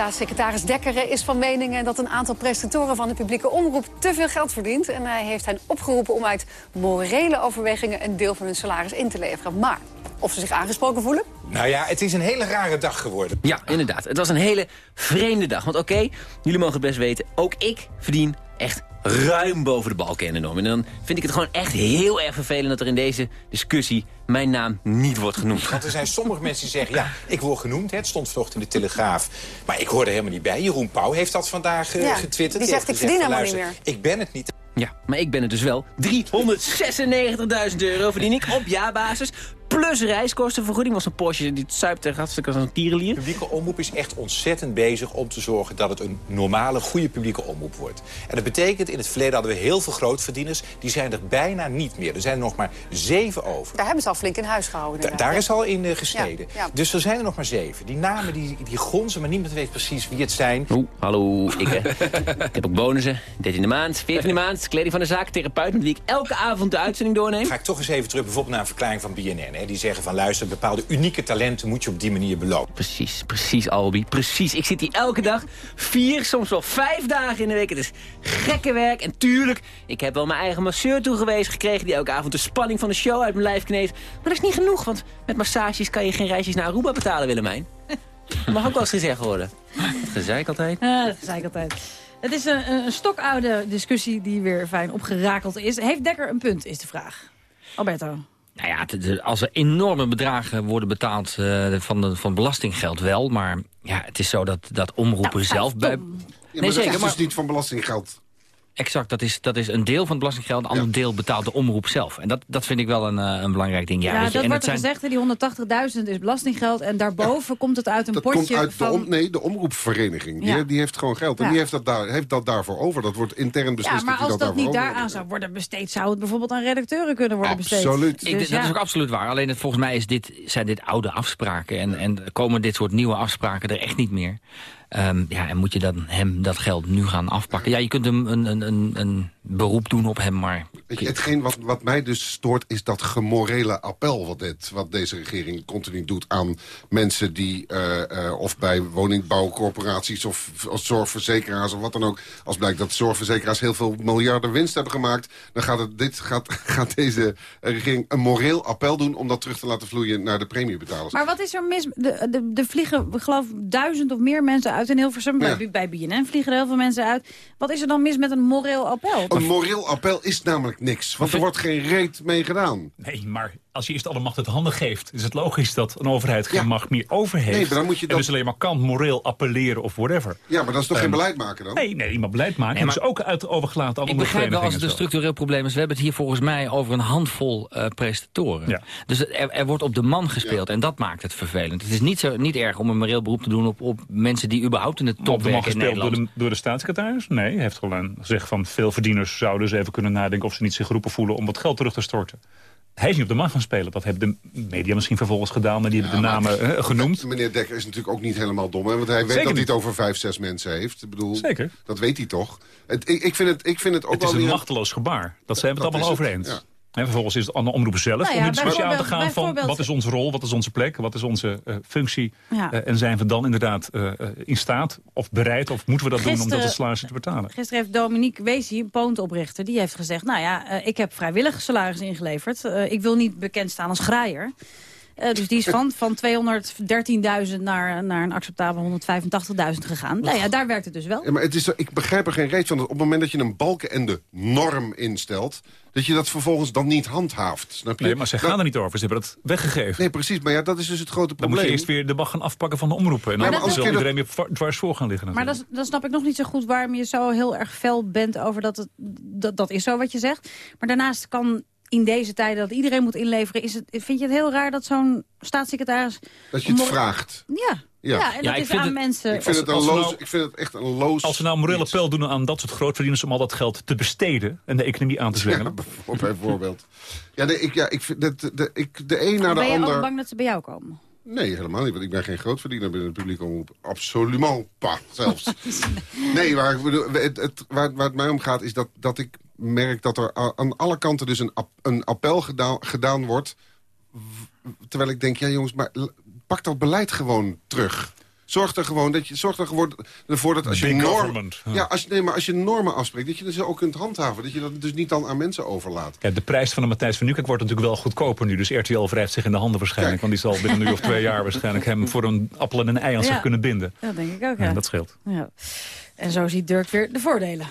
Staatssecretaris Dekker is van mening dat een aantal prestatoren van de publieke omroep te veel geld verdient. En hij heeft hen opgeroepen om uit morele overwegingen een deel van hun salaris in te leveren. Maar of ze zich aangesproken voelen? Nou ja, het is een hele rare dag geworden. Ja, inderdaad. Het was een hele vreemde dag. Want oké, jullie mogen het best weten, ook ik verdien echt ruim boven de balken norm. En dan vind ik het gewoon echt heel erg vervelend dat er in deze discussie mijn naam niet wordt genoemd. Want er zijn sommige mensen die zeggen, ja, ik word genoemd. hè, Het stond vanochtend in de Telegraaf. Maar ik hoor er helemaal niet bij. Jeroen Pauw heeft dat vandaag eh, Ja, getwitterd. die zegt, ik verdien gezegd, helemaal niet luister, Ik ben het niet. Ja, maar ik ben het dus wel. 396.000 euro verdien ik op jaarbasis. Plus reiskostenvergoeding. Was een Porsche die zuipt er hartstikke als een tierenlier. De publieke omroep is echt ontzettend bezig om te zorgen dat het een normale, goede publieke omroep wordt. En dat betekent, in het verleden hadden we heel veel grootverdieners. Die zijn er bijna niet meer. Er zijn er nog maar zeven over. Daar hebben ze al flink in huis gehouden. Da- daar is al in eh, gesneden. Ja, ja. Dus er zijn er nog maar zeven. Die namen die, die gonzen, maar niemand weet precies wie het zijn. Oeh, hallo, ik, hè. ik heb ook bonussen. 13 de maand, 14 de maand, kleding van de zaak, therapeut... met wie ik elke avond de uitzending doorneem. Ga ik toch eens even terug bijvoorbeeld naar een verklaring van BNN. Hè? Die zeggen van luister, bepaalde unieke talenten moet je op die manier belonen. Precies, precies Albi, precies. Ik zit hier elke dag, vier, soms wel vijf dagen in de week. Het is gekke werk. En tuurlijk, ik heb wel mijn eigen masseur toegewezen gekregen... die elke avond de spanning van de show uit mijn lijf kneedt. Maar dat is niet genoeg, want met massages kan je geen reisjes naar Aruba betalen, Willemijn. Dat mag ook wel eens gezegd worden. Dat gezeik altijd. Dat zei ik altijd. Het is een, een stokoude discussie die weer fijn opgerakeld is. Heeft Dekker een punt, is de vraag. Alberto. Nou ja, als er enorme bedragen worden betaald eh, van, de, van belastinggeld wel. Maar ja, het is zo dat, dat omroepen zelf... Bij... Ja, maar dat is dus niet van belastinggeld. Exact, dat is, dat is een deel van het belastinggeld. Een ander deel betaalt de omroep zelf. En dat, dat vind ik wel een, eh, een belangrijk ding. Ja, Ja, weet je, dat en wordt er zijn... gezegd, die 180.000 is belastinggeld. En daarboven komt het uit een Dat potje komt uit de, van... om, nee, de omroepvereniging. Die, Ja. die heeft gewoon geld. En Ja. die heeft dat, daar, heeft dat daarvoor over. Dat wordt intern beslist Ja, maar dat als dat dat niet daaraan zou worden besteed... zou het bijvoorbeeld aan redacteuren kunnen worden besteed. Absoluut. Dus dat ja. is ook absoluut waar. Alleen het, volgens mij is dit, zijn dit oude afspraken. En, en komen dit soort nieuwe afspraken er echt niet meer. Ehm, ja, en moet je dan hem dat geld nu gaan afpakken? Ja, je kunt hem een, een, een, een beroep doen op hem, maar... Weet je, hetgeen wat, wat mij dus stoort is dat gemorele appel... wat, dit, wat deze regering continu doet aan mensen die... eh, eh, of bij woningbouwcorporaties of als zorgverzekeraars of wat dan ook... als blijkt dat zorgverzekeraars heel veel miljarden winst hebben gemaakt... dan gaat, het, dit, gaat, gaat deze regering een moreel appel doen... om dat terug te laten vloeien naar de premiebetalers. Maar wat is er mis? De, de, de vliegen, ik geloof, duizend of meer mensen uit in Hilversum. Ja. Bij, bij BNN vliegen er heel veel mensen uit. Wat is er dan mis met een moreel appel? Een moreel appel is namelijk niks, want er wordt geen reet mee gedaan. Nee, maar als je eerst alle macht uit de handen geeft... is het logisch dat een overheid geen macht meer over heeft. Nee, maar dan moet je En dus alleen maar kan moreel appelleren of whatever. Ja, maar dat is toch geen Ehm, beleid maken dan? Nee, nee, maar beleid maken. Nee, maar- hebben ze ook uit overgelaten aan Ik begrijp wel als het een en structureel probleem is. We hebben het hier volgens mij over een handvol eh prestatoren. Ja. Dus er, er wordt op de man gespeeld en dat maakt het vervelend. Het is niet, zo, niet erg om een moreel beroep te doen op, op mensen die überhaupt in de top Op de man werken gespeeld door Nederland. de, door de staatssecretaris? Nee, hij heeft gewoon gezegd van veel verdieners zouden eens even kunnen nadenken... of ze niet zich geroepen voelen om wat geld terug te storten. Hij is niet op de man gaan spelen. Dat hebben de media misschien vervolgens gedaan, maar die hebben de namen eh, genoemd. Meneer Dekker is natuurlijk ook niet helemaal dom. Hè? Want hij weet Zeker dat hij het over vijf, zes mensen heeft. Ik bedoel, Zeker. Dat weet hij toch? Het, ik, ik, vind het, ik vind het ook Het is wel een weer... machteloos gebaar. Dat zijn we het allemaal over eens. En vervolgens is het aan de omroep zelf Nou ja, om discussie aan te bijvoorbeeld- gaan van wat is onze rol, wat is onze plek, wat is onze eh, functie. Ja. Eh, en zijn we dan inderdaad eh, in staat of bereid of moeten we dat doen om dat salaris te betalen? Gisteren heeft Dominique Weesie, een poontoprichter, die heeft gezegd... nou ja, ik heb vrijwillig salaris ingeleverd. Ik wil niet bekend staan als graaier. Eh, dus die is van, van 213.000 naar, naar een acceptabel 185.000 gegaan. Nou ja, daar werkt het dus wel. Ja, maar het is, zo- ik begrijp er geen reet van. Dat op het moment dat je een balken en de norm instelt... dat je dat vervolgens dan niet handhaaft. Snap je? Nee, maar ze gaan er niet over. Ze hebben dat weggegeven. Nee, precies. Maar ja, dat is dus het grote Dan probleem. moet je eerst weer de mag gaan afpakken van de omroepen. En Maar dan dat- zal dat- iedereen weer va- dwars voor gaan liggen Maar natuurlijk. dat, dan snap ik nog niet zo goed waarom je zo heel erg fel bent over dat het... Dat, dat is zo wat je zegt. Maar daarnaast kan in deze tijden dat iedereen moet inleveren... Is het, vind je het heel raar dat zo'n staatssecretaris... Dat je het vraagt. Ja, ja. Ja. en Ja, dat is aan het- mensen... Ik vind, het als loos, nou- ik vind het echt een loos... Als ze nou morele appel doen aan dat soort grootverdieners... om al dat geld te besteden en de economie aan te zwengelen. Ja, bijvoorbeeld. Ja, nee, ik, ja, ik vind dat de, ik, de een naar de ben je ander... ook bang dat ze bij jou komen? Nee, helemaal niet. Want ik ben geen grootverdiener binnen het publiek omroep. Absoluut pas, zelfs. nee, waar, ik bedoel, het, het- waar, waar het mij om gaat is dat, dat ik merk dat er aan alle kanten dus een, een appel gedaan, gedaan wordt. Terwijl ik denk, ja jongens, maar pak dat beleid gewoon terug. Zorg er gewoon dat je zorg er gewoon ervoor dat als je normen, ja. als je, nee, maar als je normen afspreekt, dat je dat zo ook kunt handhaven. Dat je dat dus niet dan aan mensen overlaat. Ja, de prijs van de Matthijs van Nieuwkerk wordt natuurlijk wel goedkoper nu. Dus RTL wrijft zich in de handen waarschijnlijk. Want die zal binnen een uur of twee jaar waarschijnlijk hem voor een appel en een ei aan zich kunnen binden. Dat denk ik ook, Ja, ja. dat scheelt. Ja. En zo ziet Dirk weer de voordelen.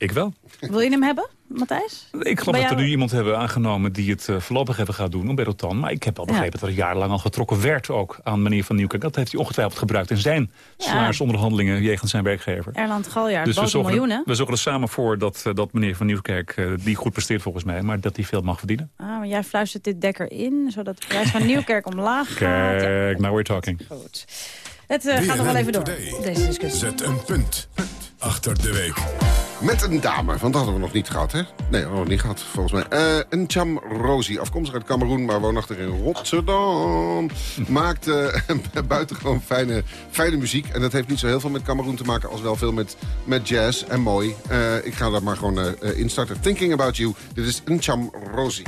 Ik wel. Wil je hem hebben, Matthijs? Ik geloof Bij dat er jou- nu iemand hebben aangenomen die het eh, voorlopig even gaat doen, Umberto. Maar ik heb al begrepen dat er jarenlang al getrokken werd ook aan meneer Van Nieuwkerk. Dat heeft hij ongetwijfeld gebruikt in zijn Ja. salarisonderhandelingen jegens zijn werkgever. Erland Galjaard, Dus we boven zorgen, miljoenen. we zorgen er samen voor dat, eh, dat meneer Van Nieuwkerk, eh, die goed presteert volgens mij, maar dat hij veel mag verdienen. Ah, maar jij fluistert dit dekker in, zodat de prijs van Nieuwkerk omlaag gaat. Ja, Kijk, now we're talking. goed. Het gaat nog wel even door, Today. deze discussie. Zet een punt achter de week. Met een dame, want dat hadden we nog niet gehad, hè? Nee, dat hadden we nog niet gehad, volgens mij. Eh een Cham Rosi, afkomstig uit Cameroen, maar woonachtig in Rotterdam. Maakt eh, buitengewoon fijne, fijne muziek. En dat heeft niet zo heel veel met Cameroen te maken... als wel veel met, met jazz en mooi. Eh, ik ga daar maar gewoon eh, instarten. Thinking About You. Dit is een Cham Rosi.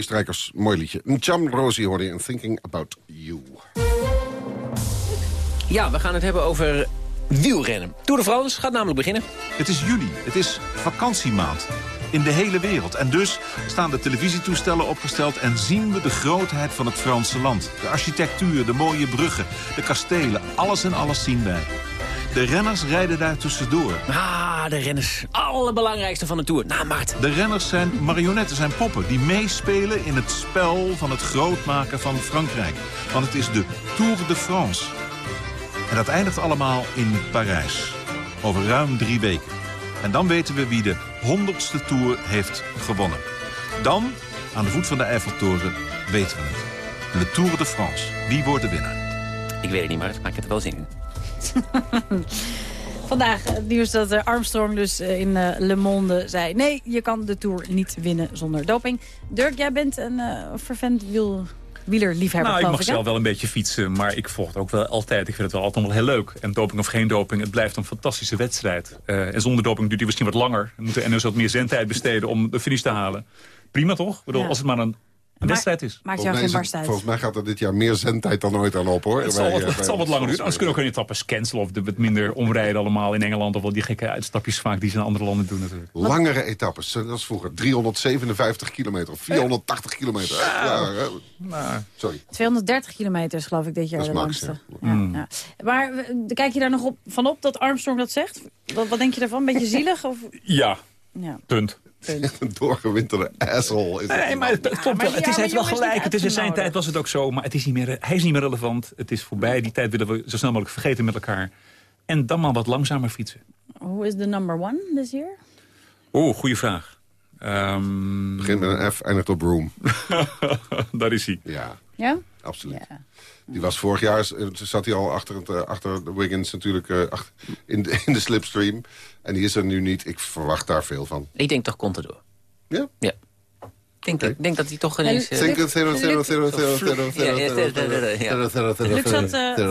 Mooie strijkers, mooi liedje. Cham Rosi hoorde je en Thinking About You. Ja, we gaan het hebben over wielrennen. Tour de France gaat namelijk beginnen. Het is juli, het is vakantiemaand. in de hele wereld. En dus staan de televisietoestellen opgesteld en zien we de grootheid van het Franse land. De architectuur, de mooie bruggen, de kastelen, alles en alles zien wij. De renners rijden daar tussendoor. Ah, de renners. Allerbelangrijkste van de Tour. Nou, Mart. De renners zijn marionetten, zijn poppen die meespelen in het spel van het grootmaken van Frankrijk. Want het is de Tour de France. En dat eindigt allemaal in Parijs. Over ruim drie weken. En dan weten we wie de honderdste Tour heeft gewonnen. Dan, aan de voet van de Eiffeltoren, weten we het. De Tour de France. Wie wordt de winnaar? Ik weet het niet, maar ik heb er wel zin in. Vandaag het nieuws dat eh, Armstrong dus eh, in eh, Le Monde zei... nee, je kan de Tour niet winnen zonder doping. Dirk, jij bent een uh, vervent wiel, wielerliefhebber, Nou, ik mag ik, zelf wel een beetje fietsen, maar ik volg het ook wel altijd. Ik vind het wel altijd nog wel heel leuk. En doping of geen doping, het blijft een fantastische wedstrijd. Eh, en zonder doping duurt die misschien wat langer. Dan moet de NOS wat meer zendtijd besteden om de finish te halen. Prima toch? Ik bedoel, Ja. Als het maar een, een wedstrijd is. Maakt jou Volgens mij, geen is barst uit. volgens mij gaat er dit jaar meer zendtijd dan ooit aan op, hoor. Het zal, wat, eh, zal wat langer duren. Anders kunnen we ook een etappes cancelen of de wat minder omrijden allemaal in Engeland. Of wel die gekke uitstapjes vaak die ze in andere landen doen natuurlijk. Langere etappes, dat was vroeger 357 kilometer of 480 kilometer. Ja, Nou, sorry. 230 kilometer is geloof ik dit jaar Dat is de langste. ja. Ja, Mm. ja. Maar eh, kijk je daar nog op, van op dat Armstrong dat zegt? Wat, wat denk je daarvan? Beetje zielig? Of... Ja, Ja. punt. Een doorgewinterde asshole. Is het. Nee, maar het, het klopt maar wel. die Het is, hij heeft wel gelijk. Het is in zijn tijd was het ook zo. Maar het is niet meer, hij is niet meer relevant. Het is voorbij. Die tijd willen we zo snel mogelijk vergeten met elkaar. En dan maar wat langzamer fietsen. Who is the number one this year? Oeh, goede vraag. Ehm Begint met een F, eindigt op Room. Daar is hij. Ja, Ja? absoluut. Die was vorig jaar, eh, zat hij al achter, het, eh, achter de Wiggins natuurlijk eh, in, de, in de slipstream. En die is er nu niet. Ik verwacht daar veel van. Ik denk toch Contador. Ja? Ja. Ik denk, ik denk dat hij toch ineens... Luc zat zero,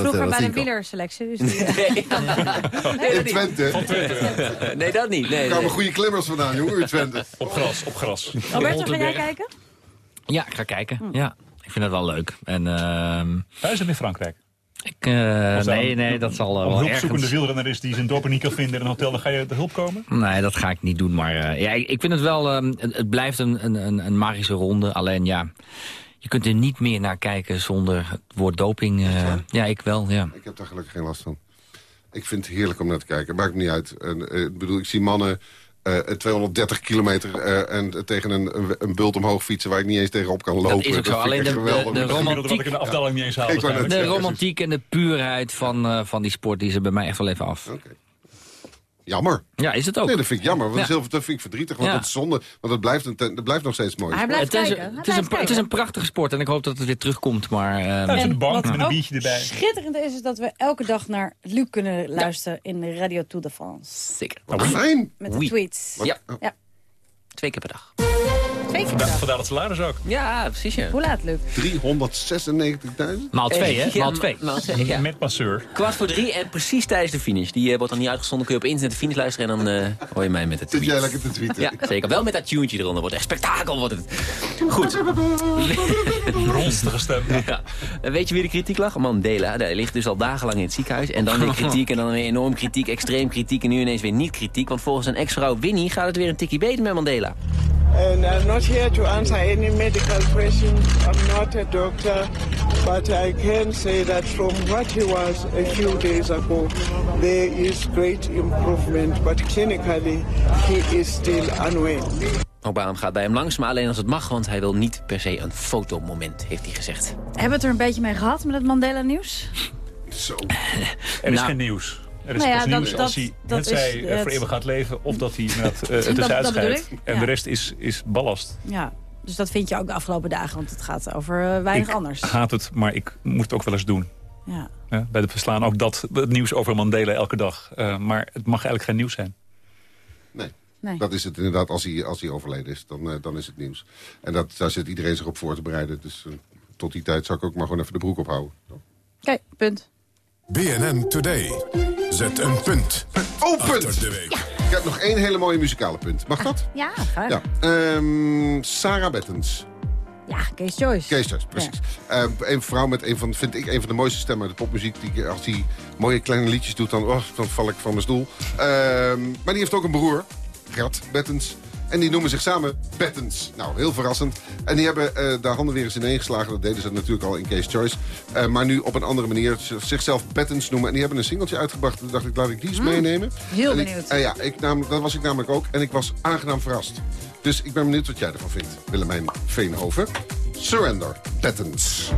vroeger bij de wielerselectie. Dus Nee, In dat niet. Twente. Nee, dat niet. Nee, Er kwamen goede klimmers vandaan, jongen, in Twente. Op gras, op gras. Alberto, ga jij kijken? Ja, ik ga kijken. Ja, ik vind het wel leuk. En, ehm in Frankrijk. ik, eh, Als er nee, een- nee, dat zal Een wel hulpzoekende ergens... wielrenner is die zijn doping niet kan vinden in een hotel. Dan ga je de hulp komen? Nee, dat ga ik niet doen. Maar eh, ja, ik ik vind het wel... ehm, het, het blijft een, een, een, een magische ronde. Alleen ja, je kunt er niet meer naar kijken zonder het woord doping. eh, ja, ik wel, ja. Ik heb daar gelukkig geen last van. Ik vind het heerlijk om naar te kijken. Maakt me niet uit. En, eh, ik bedoel, ik zie mannen 230 kilometer eh, en tegen een, een, een bult omhoog fietsen... waar ik niet eens tegenop kan lopen. is ook zo. Alleen de- geweldig. de- de romantiek- ik niet eens haal. De en de puurheid van, eh, van die sport, die is er bij mij echt wel even af. Jammer. Ja, is het ook. Nee, dat vind ik jammer. Want Ja. dat, is heel, dat vind ik verdrietig. Want Ja. dat is zonde. Want het blijft, een, ten- blijft nog steeds mooi. Maar hij blijft het, is, kijken. Het, is een, het is een prachtige sport en ik hoop dat het weer terugkomt. Maar, ehm, Thuis op de En bank met een biertje erbij. Schitterend is, is dat we elke dag naar Luc kunnen luisteren in de Radio Tour de France. Zeker. Fijn. Met de Oui. tweets. Ja. Ja. Twee keer per dag. Twee keer dag. vandaar het salaris ook. Ja, precies. Ja. Hoe laat, Luc? 396.000? maal twee, hè? Maal twee. maal twee, ja. Met masseur. Kwart voor drie en precies tijdens de finish. Die eh, wordt dan niet uitgezonden. Kun je op internet de finish luisteren en dan eh, hoor je mij met het Zit jij lekker te tweeten? Ja, zeker. Wel met dat tunetje eronder. Wordt echt spektakel. Wordt het. Goed. Bronstige stem. Ja. En Weet je wie de kritiek lag? Mandela. Hij ligt dus al dagenlang in het ziekenhuis. En dan weer kritiek en dan weer enorm kritiek, extreem kritiek. En nu ineens weer niet kritiek. Want volgens zijn ex-vrouw Winnie gaat het weer een tikkie beter met Mandela. And I'm not here to answer any medical questions. I'm not a doctor. But I can say that from what he was a few days ago, there is great improvement. But clinically, he is still unwell. Obama gaat bij hem langs, maar alleen als het mag. Want hij wil niet per se een fotomoment, heeft hij gezegd. Hebben we het er een beetje mee gehad met het Mandela-nieuws? Zo. Er is Nou. geen nieuws. Er is Nou ja, nieuws dat- als hij dat zij is eh, voor het- eeuwig gaat leven... of dat hij inderdaad eh, het Dat- is uitscheidt. En ja. de rest is, is ballast. Ja, dus dat vind je ook de afgelopen dagen, want het gaat over eh, weinig ik anders. haat het, maar ik moet het ook wel eens doen. Ja. Ja, bij de verslaan ook dat, het nieuws over Mandela elke dag. Eh, maar het mag eigenlijk geen nieuws zijn. Nee. Nee. Dat is het inderdaad als hij, als hij overleden is. Dan, dan is het nieuws. En dat, daar zit iedereen zich op voor te bereiden. Dus tot die tijd zou ik ook maar gewoon even de broek ophouden. Oké, punt. BNN Today. Zet een punt. Oh, punt! De week. Ik heb nog één hele mooie muzikale punt. Mag dat? Ja, graag. Ja. Ehm, Sarah Bettens. Ja, Kees Joyce. Kees Joyce, precies. Eh, een vrouw met een van, vind ik, een van de mooiste stemmen uit de popmuziek. Die, als hij mooie kleine liedjes doet, dan, oh, dan val ik van mijn stoel. Ehm, maar die heeft ook een broer, Gert Bettens. En die noemen zich samen Bettens. Nou, heel verrassend. En die hebben eh, de handen weer eens ineengeslagen. Dat deden ze natuurlijk al in Case Choice. Eh, maar nu op een andere manier zichzelf Bettens noemen. En die hebben een singeltje uitgebracht. Toen dacht ik, laat ik die eens meenemen. Heel En benieuwd. eh, ja, ik namelijk, dat was ik namelijk ook. En ik was aangenaam verrast. Dus ik ben benieuwd wat jij ervan vindt, Willemijn Veenhoven. Surrender, Bettens.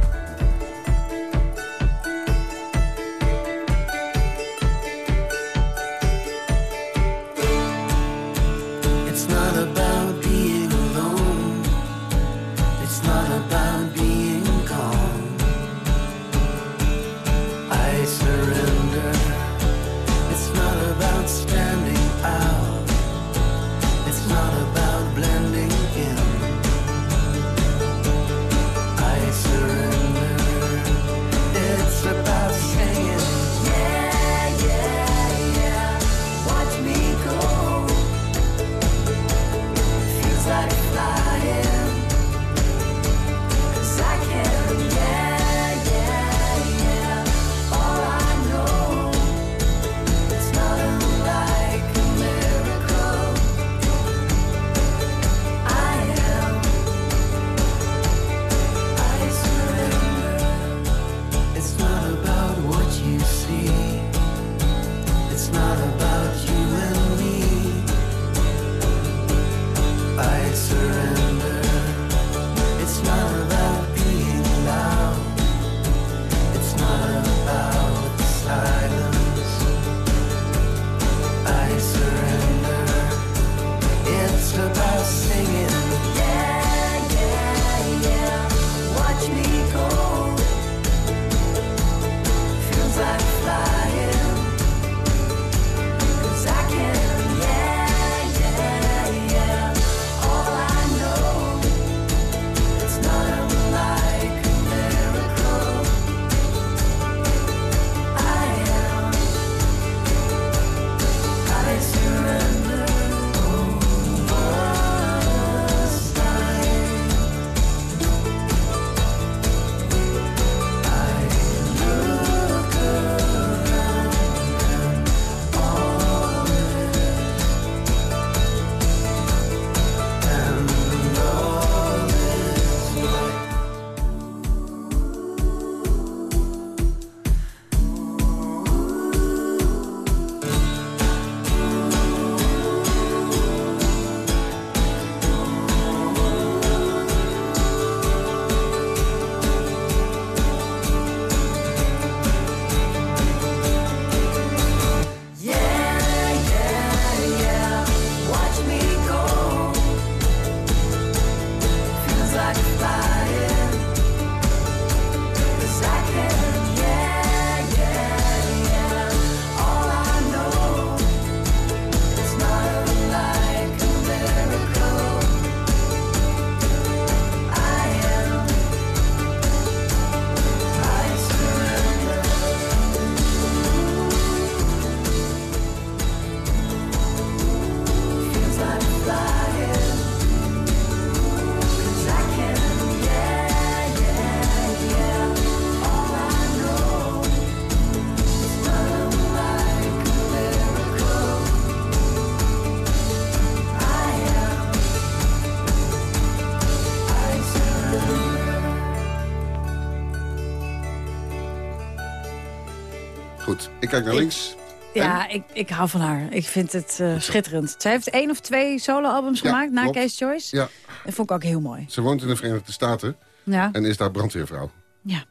Goed, ik kijk naar links. Ja, ik, ik hou van haar. Ik vind het eh, schitterend. Zij heeft één of twee soloalbums Ja, gemaakt na. Case Choice. Ja, Dat vond ik ook heel mooi. ze woont in de Verenigde Staten Ja. en is daar brandweervrouw. Ja.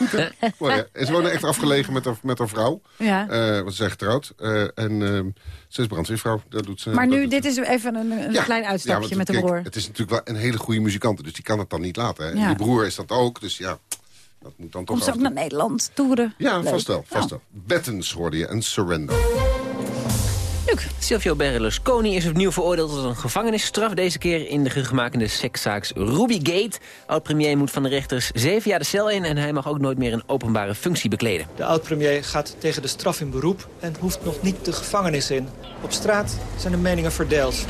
Mooi? En ze woont echt afgelegen met haar, met haar vrouw. Ja. Eh, want ze zijn getrouwd. Eh, en ehm, ze is brandweervrouw. Dat doet ze, Maar nu, dit is even een, een Ja. klein Ja, uitstapje met de broer. Het is natuurlijk wel een hele goede muzikant, dus die kan het dan niet laten. Hè? En Ja. die broer is dat ook, dus ja, dat moet dan toch Komt ze ook naar Nederland toeren? Ja, Leuk. vast wel, vast wel. Bettens hoorde je en Surrender. Silvio Berlusconi is opnieuw veroordeeld tot een gevangenisstraf. Deze keer in de geruchtmakende sekszaak Rubygate. Oud-premier moet van de rechters zeven jaar de cel in... en hij mag ook nooit meer een openbare functie bekleden. De oud-premier gaat tegen de straf in beroep en hoeft nog niet de gevangenis in. Op straat zijn de meningen verdeeld.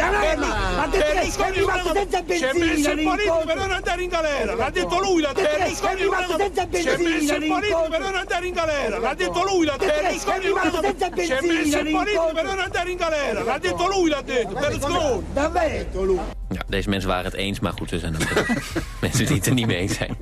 Berlusconi in galera, l'ha detto lui l'ha detto Berlusconi. L'ha detto lui? Ja, deze mensen waren het eens, maar goed, er zijn ook mensen die het er niet mee eens zijn.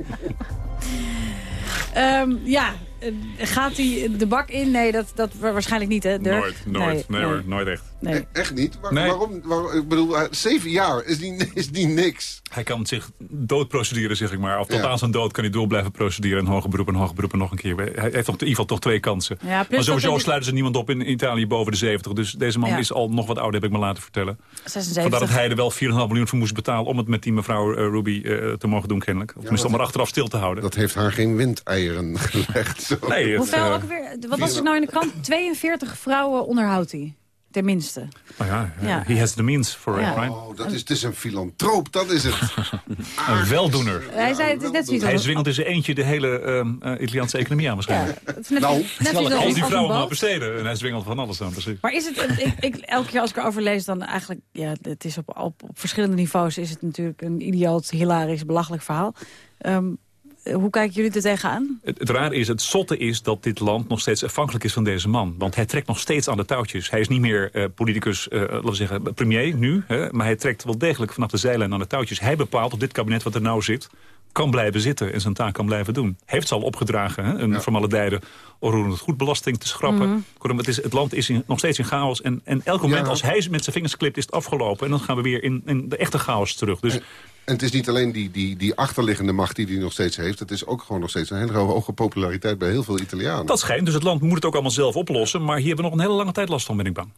Ehm, ja, eh, gaat hij de bak in? Nee, dat, dat waarschijnlijk niet, hè, Dirk? Nooit, nooit. Nee, hoor, nooit echt. Nee. E- Echt niet? Waar- Nee. Waarom? Waar- ik bedoel, zeven jaar is niet, is niet niks. Hij kan zich doodprocederen, zeg ik maar. Of tot Ja. aan zijn dood kan hij door blijven procederen. En hoger beroep en hoger beroep en nog een keer. Hij heeft toch in ieder geval toch twee kansen. Ja, plus maar sowieso sluiten ze niemand op in Italië boven de 70. Dus deze man Ja. is al nog wat ouder, heb ik me laten vertellen. 76. Vandaar dat hij er wel 4,5 miljoen voor moest betalen... om het met die mevrouw eh, Ruby eh, te mogen doen, kennelijk. Of tenminste, om er achteraf stil te houden. Dat heeft haar geen windeieren gelegd. Zo. Nee, het, Hoeveel eh, ook weer? Wat was er nou in de krant? 42 vrouwen onderhoudt hij. Tenminste. nou ja, eh, Ja. he has the means for it, Ja. right? Oh, dat is, het is een filantroop, dat is het. Een weldoener. Hij zei, het is net zoiets Hij zwingelt in zijn eentje de hele ehm, eh, Italiaanse economie aan waarschijnlijk. het is net, Nou, net als- die vrouwen maar besteden. En hij zwingelt van alles aan, precies. Maar is het, ik, ik, elke keer als ik erover lees, dan eigenlijk, ja, het is op, op, op verschillende niveaus is het natuurlijk een idioot, hilarisch, belachelijk verhaal. Ehm, hoe kijken jullie er tegenaan? Het, het rare is, het zotte is dat dit land nog steeds afhankelijk is van deze man. Want hij trekt nog steeds aan de touwtjes. Hij is niet meer eh, politicus, eh, laten we zeggen, premier nu. Hè, maar hij trekt wel degelijk vanaf de zijlijn aan de touwtjes. Hij bepaalt of dit kabinet wat er nou zit kan blijven zitten en zijn taak kan blijven doen. Heeft ze al opgedragen, hè, een formaliteiten om het goedbelasting te schrappen. Kortom, het, is, het land is in- nog steeds in chaos. En, en elk moment Ja. als hij met zijn vingers klipt, is het afgelopen. En dan gaan we weer in, in de echte chaos terug. Dus En het is niet alleen die, die, die achterliggende macht die hij nog steeds heeft. Het is ook gewoon nog steeds een hele hoge populariteit bij heel veel Italianen. dat schijnt. Dus het land moet het ook allemaal zelf oplossen. Maar hier hebben we nog een hele lange tijd last van, ben ik bang.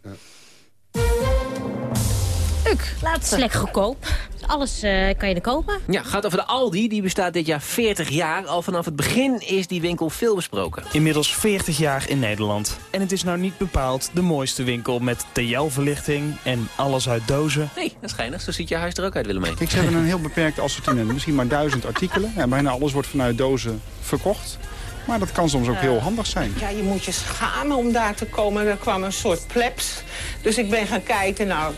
Uk, laatste. Slecht goedkoop. Alles eh, kan je er kopen. Ja, gaat over de Aldi. Die bestaat dit jaar 40 jaar. Al vanaf het begin is die winkel veel besproken. Inmiddels 40 jaar in Nederland. En het is nou niet bepaald de mooiste winkel met TL-verlichting en alles uit dozen. Nee, dat is geinig. Zo ziet je huis er ook uit, Willemijn. Kijk, ze hebben een heel beperkt assortiment. Misschien maar duizend artikelen. Ja, bijna alles wordt vanuit dozen verkocht. Maar dat kan soms ook heel handig zijn. Ja, je moet je schamen om daar te komen. Er kwam een soort plebs. Dus ik ben gaan kijken, nou,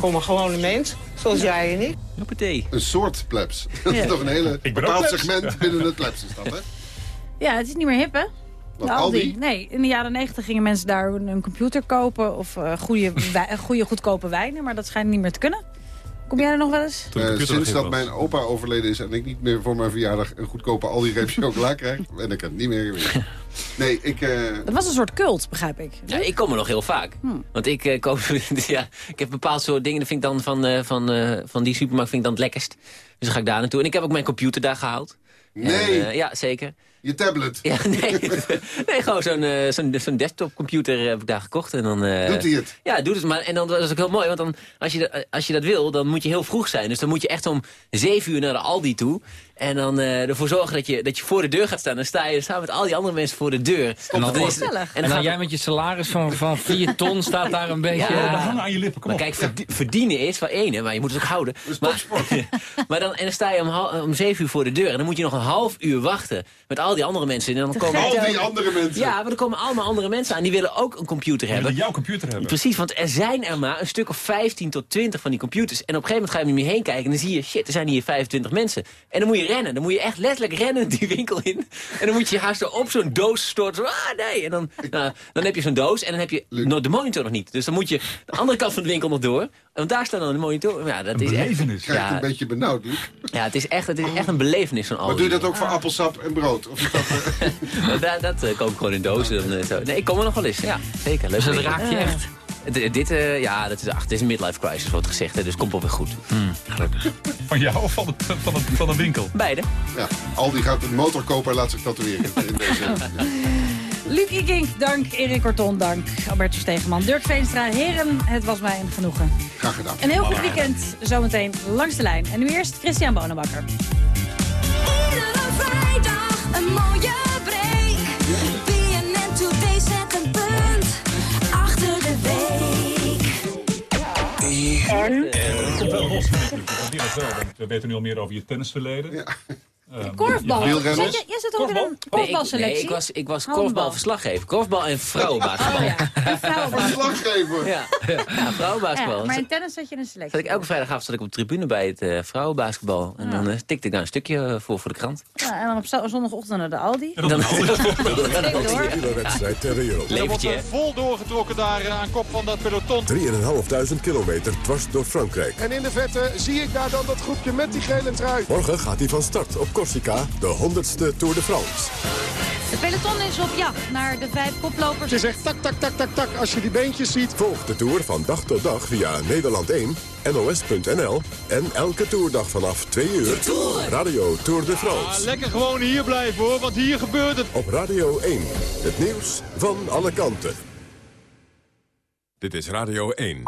kom een gewone mens. Zoals jij en ik. Hoppatee. Een soort plebs. Dat is Ja. toch een hele bepaald segment binnen het plebs is dat, hè? Ja, het is niet meer hip, hè? Wat, De Aldi? Nee, in de jaren 90 gingen mensen daar een computer kopen... of eh, goede, goede goedkope wijnen, maar dat schijnt niet meer te kunnen. Kom jij er nog wel eens? Eh, sinds dat mijn opa overleden is en ik niet meer voor mijn verjaardag een goedkope Aldi-reep chocola krijg, ben ik het niet meer geweest. Nee, ik... eh, Dat was een soort cult, begrijp ik. Ja, ik kom er nog heel vaak. Want ik eh, koop... ja, ik heb bepaald soort dingen, dat vind ik dan van, eh, van, eh, van die supermarkt vind ik dan het lekkerst. Dus dan ga ik daar naartoe. En ik heb ook mijn computer daar gehaald. Nee. En, eh, ja, zeker. Je tablet. Ja, nee, nee gewoon zo'n eh, zo'n zo'n desktopcomputer heb ik daar gekocht. En dan, eh, Doet hij het? Ja, doet het. Maar, en dan dat is ook heel mooi, want dan, als, je, dat- als je dat wil, dan moet je heel vroeg zijn. Dus dan moet je echt om zeven uur naar de Aldi toe. En dan eh, ervoor zorgen dat je, dat je voor de deur gaat staan. Dan sta je samen met al die andere mensen voor de deur. En dan, is- en dan dan gaat jij met je salaris van, van 4 ton staat daar een beetje... Ja. Hangen aan je lippen, kom Maar op. kijk, verdi- verdienen is van ene, maar je moet het ook houden. Maar, maar dan, en dan sta je om, om zeven uur voor de deur. En dan moet je nog een half uur wachten met al die andere mensen. En dan komen Al die andere mensen. Ja, maar er komen allemaal andere mensen aan. Die willen ook een computer Die hebben. willen jouw computer hebben. Precies, want er zijn er maar een stuk of 15 tot 20 van die computers. En op een gegeven moment ga je er niet meer heen kijken. En dan zie je, shit, er zijn hier 25 mensen. En dan moet je rennen. Dan moet je echt letterlijk rennen die winkel in. En dan moet je haast zo op zo'n doos storten. Ah, nee. En dan, nou, dan heb je zo'n doos en dan heb je nog de monitor nog niet. Dus dan moet je de andere kant van de winkel nog door. Want daar staat dan de monitor. Ja, dat Een is echt, belevenis. Krijg ja, een beetje benauwd, Luc. ja, het is echt, het is echt een belevenis van al Maar doe je dat ook voor appelsap en brood? Of dat, eh, Nou, dat dat eh, koop ik gewoon in dozen. Dan, zo. Nee, ik kom er nog wel eens. Ja, zeker. Leuk Dus dat raakt je echt. D- Dit, eh, ja, dat is, ach, het is een midlife crisis, wordt gezegd. Hè, dus komt wel weer goed. Van jou of van, het, van, het, van de winkel? Beide. ja, Aldi gaat een motor kopen en laat zich tatoeëren. In deze. Luc Ikink, dank. Erik Korton, dank. Alberto Stegeman, Dirk Veenstra. Heren, het was mij een genoegen. Graag gedaan. Een heel goed weekend, zometeen langs de lijn. En nu eerst Christian Bonenbakker. Wel, want we weten nu al meer over je tennisverleden. Korfbal. Zat je- Jij zit ook in een Nee, ik, korfbalselectie? nee, ik was, ik was korfbalverslaggever. Korfbal en vrouwenbasketbal. Oh ja, en vrouwenbasketbal. Verslaggever. Ja, ja vrouwenbasketbal. Ja, maar in tennis zat je in een selectie. Zat ik elke vrijdagavond zat ik op de tribune bij het eh, vrouwenbasketbal. En dan eh, tikte ik daar een stukje eh, voor voor de krant. Ja, en dan op zo- zondagochtend naar de Aldi. En dan- wedstrijd ter. Levertje, vol doorgetrokken daar aan kop van dat peloton. 3.500 kilometer dwars door Frankrijk. En in de vette zie ik daar dan dat groepje met die gele trui. Morgen gaat hij van start op Corsica, de 100ste Tour de France. De peloton is op jacht naar de vijf koplopers. Je zegt tak, tak, tak, tak, tak als je die beentjes ziet. Volg de Tour van dag tot dag via Nederland 1, NOS.nl en elke toerdag vanaf 2 uur. Radio Tour de Ah, France. lekker gewoon hier blijven hoor, want hier gebeurt het. Op Radio 1, het nieuws van alle kanten. Dit is Radio 1.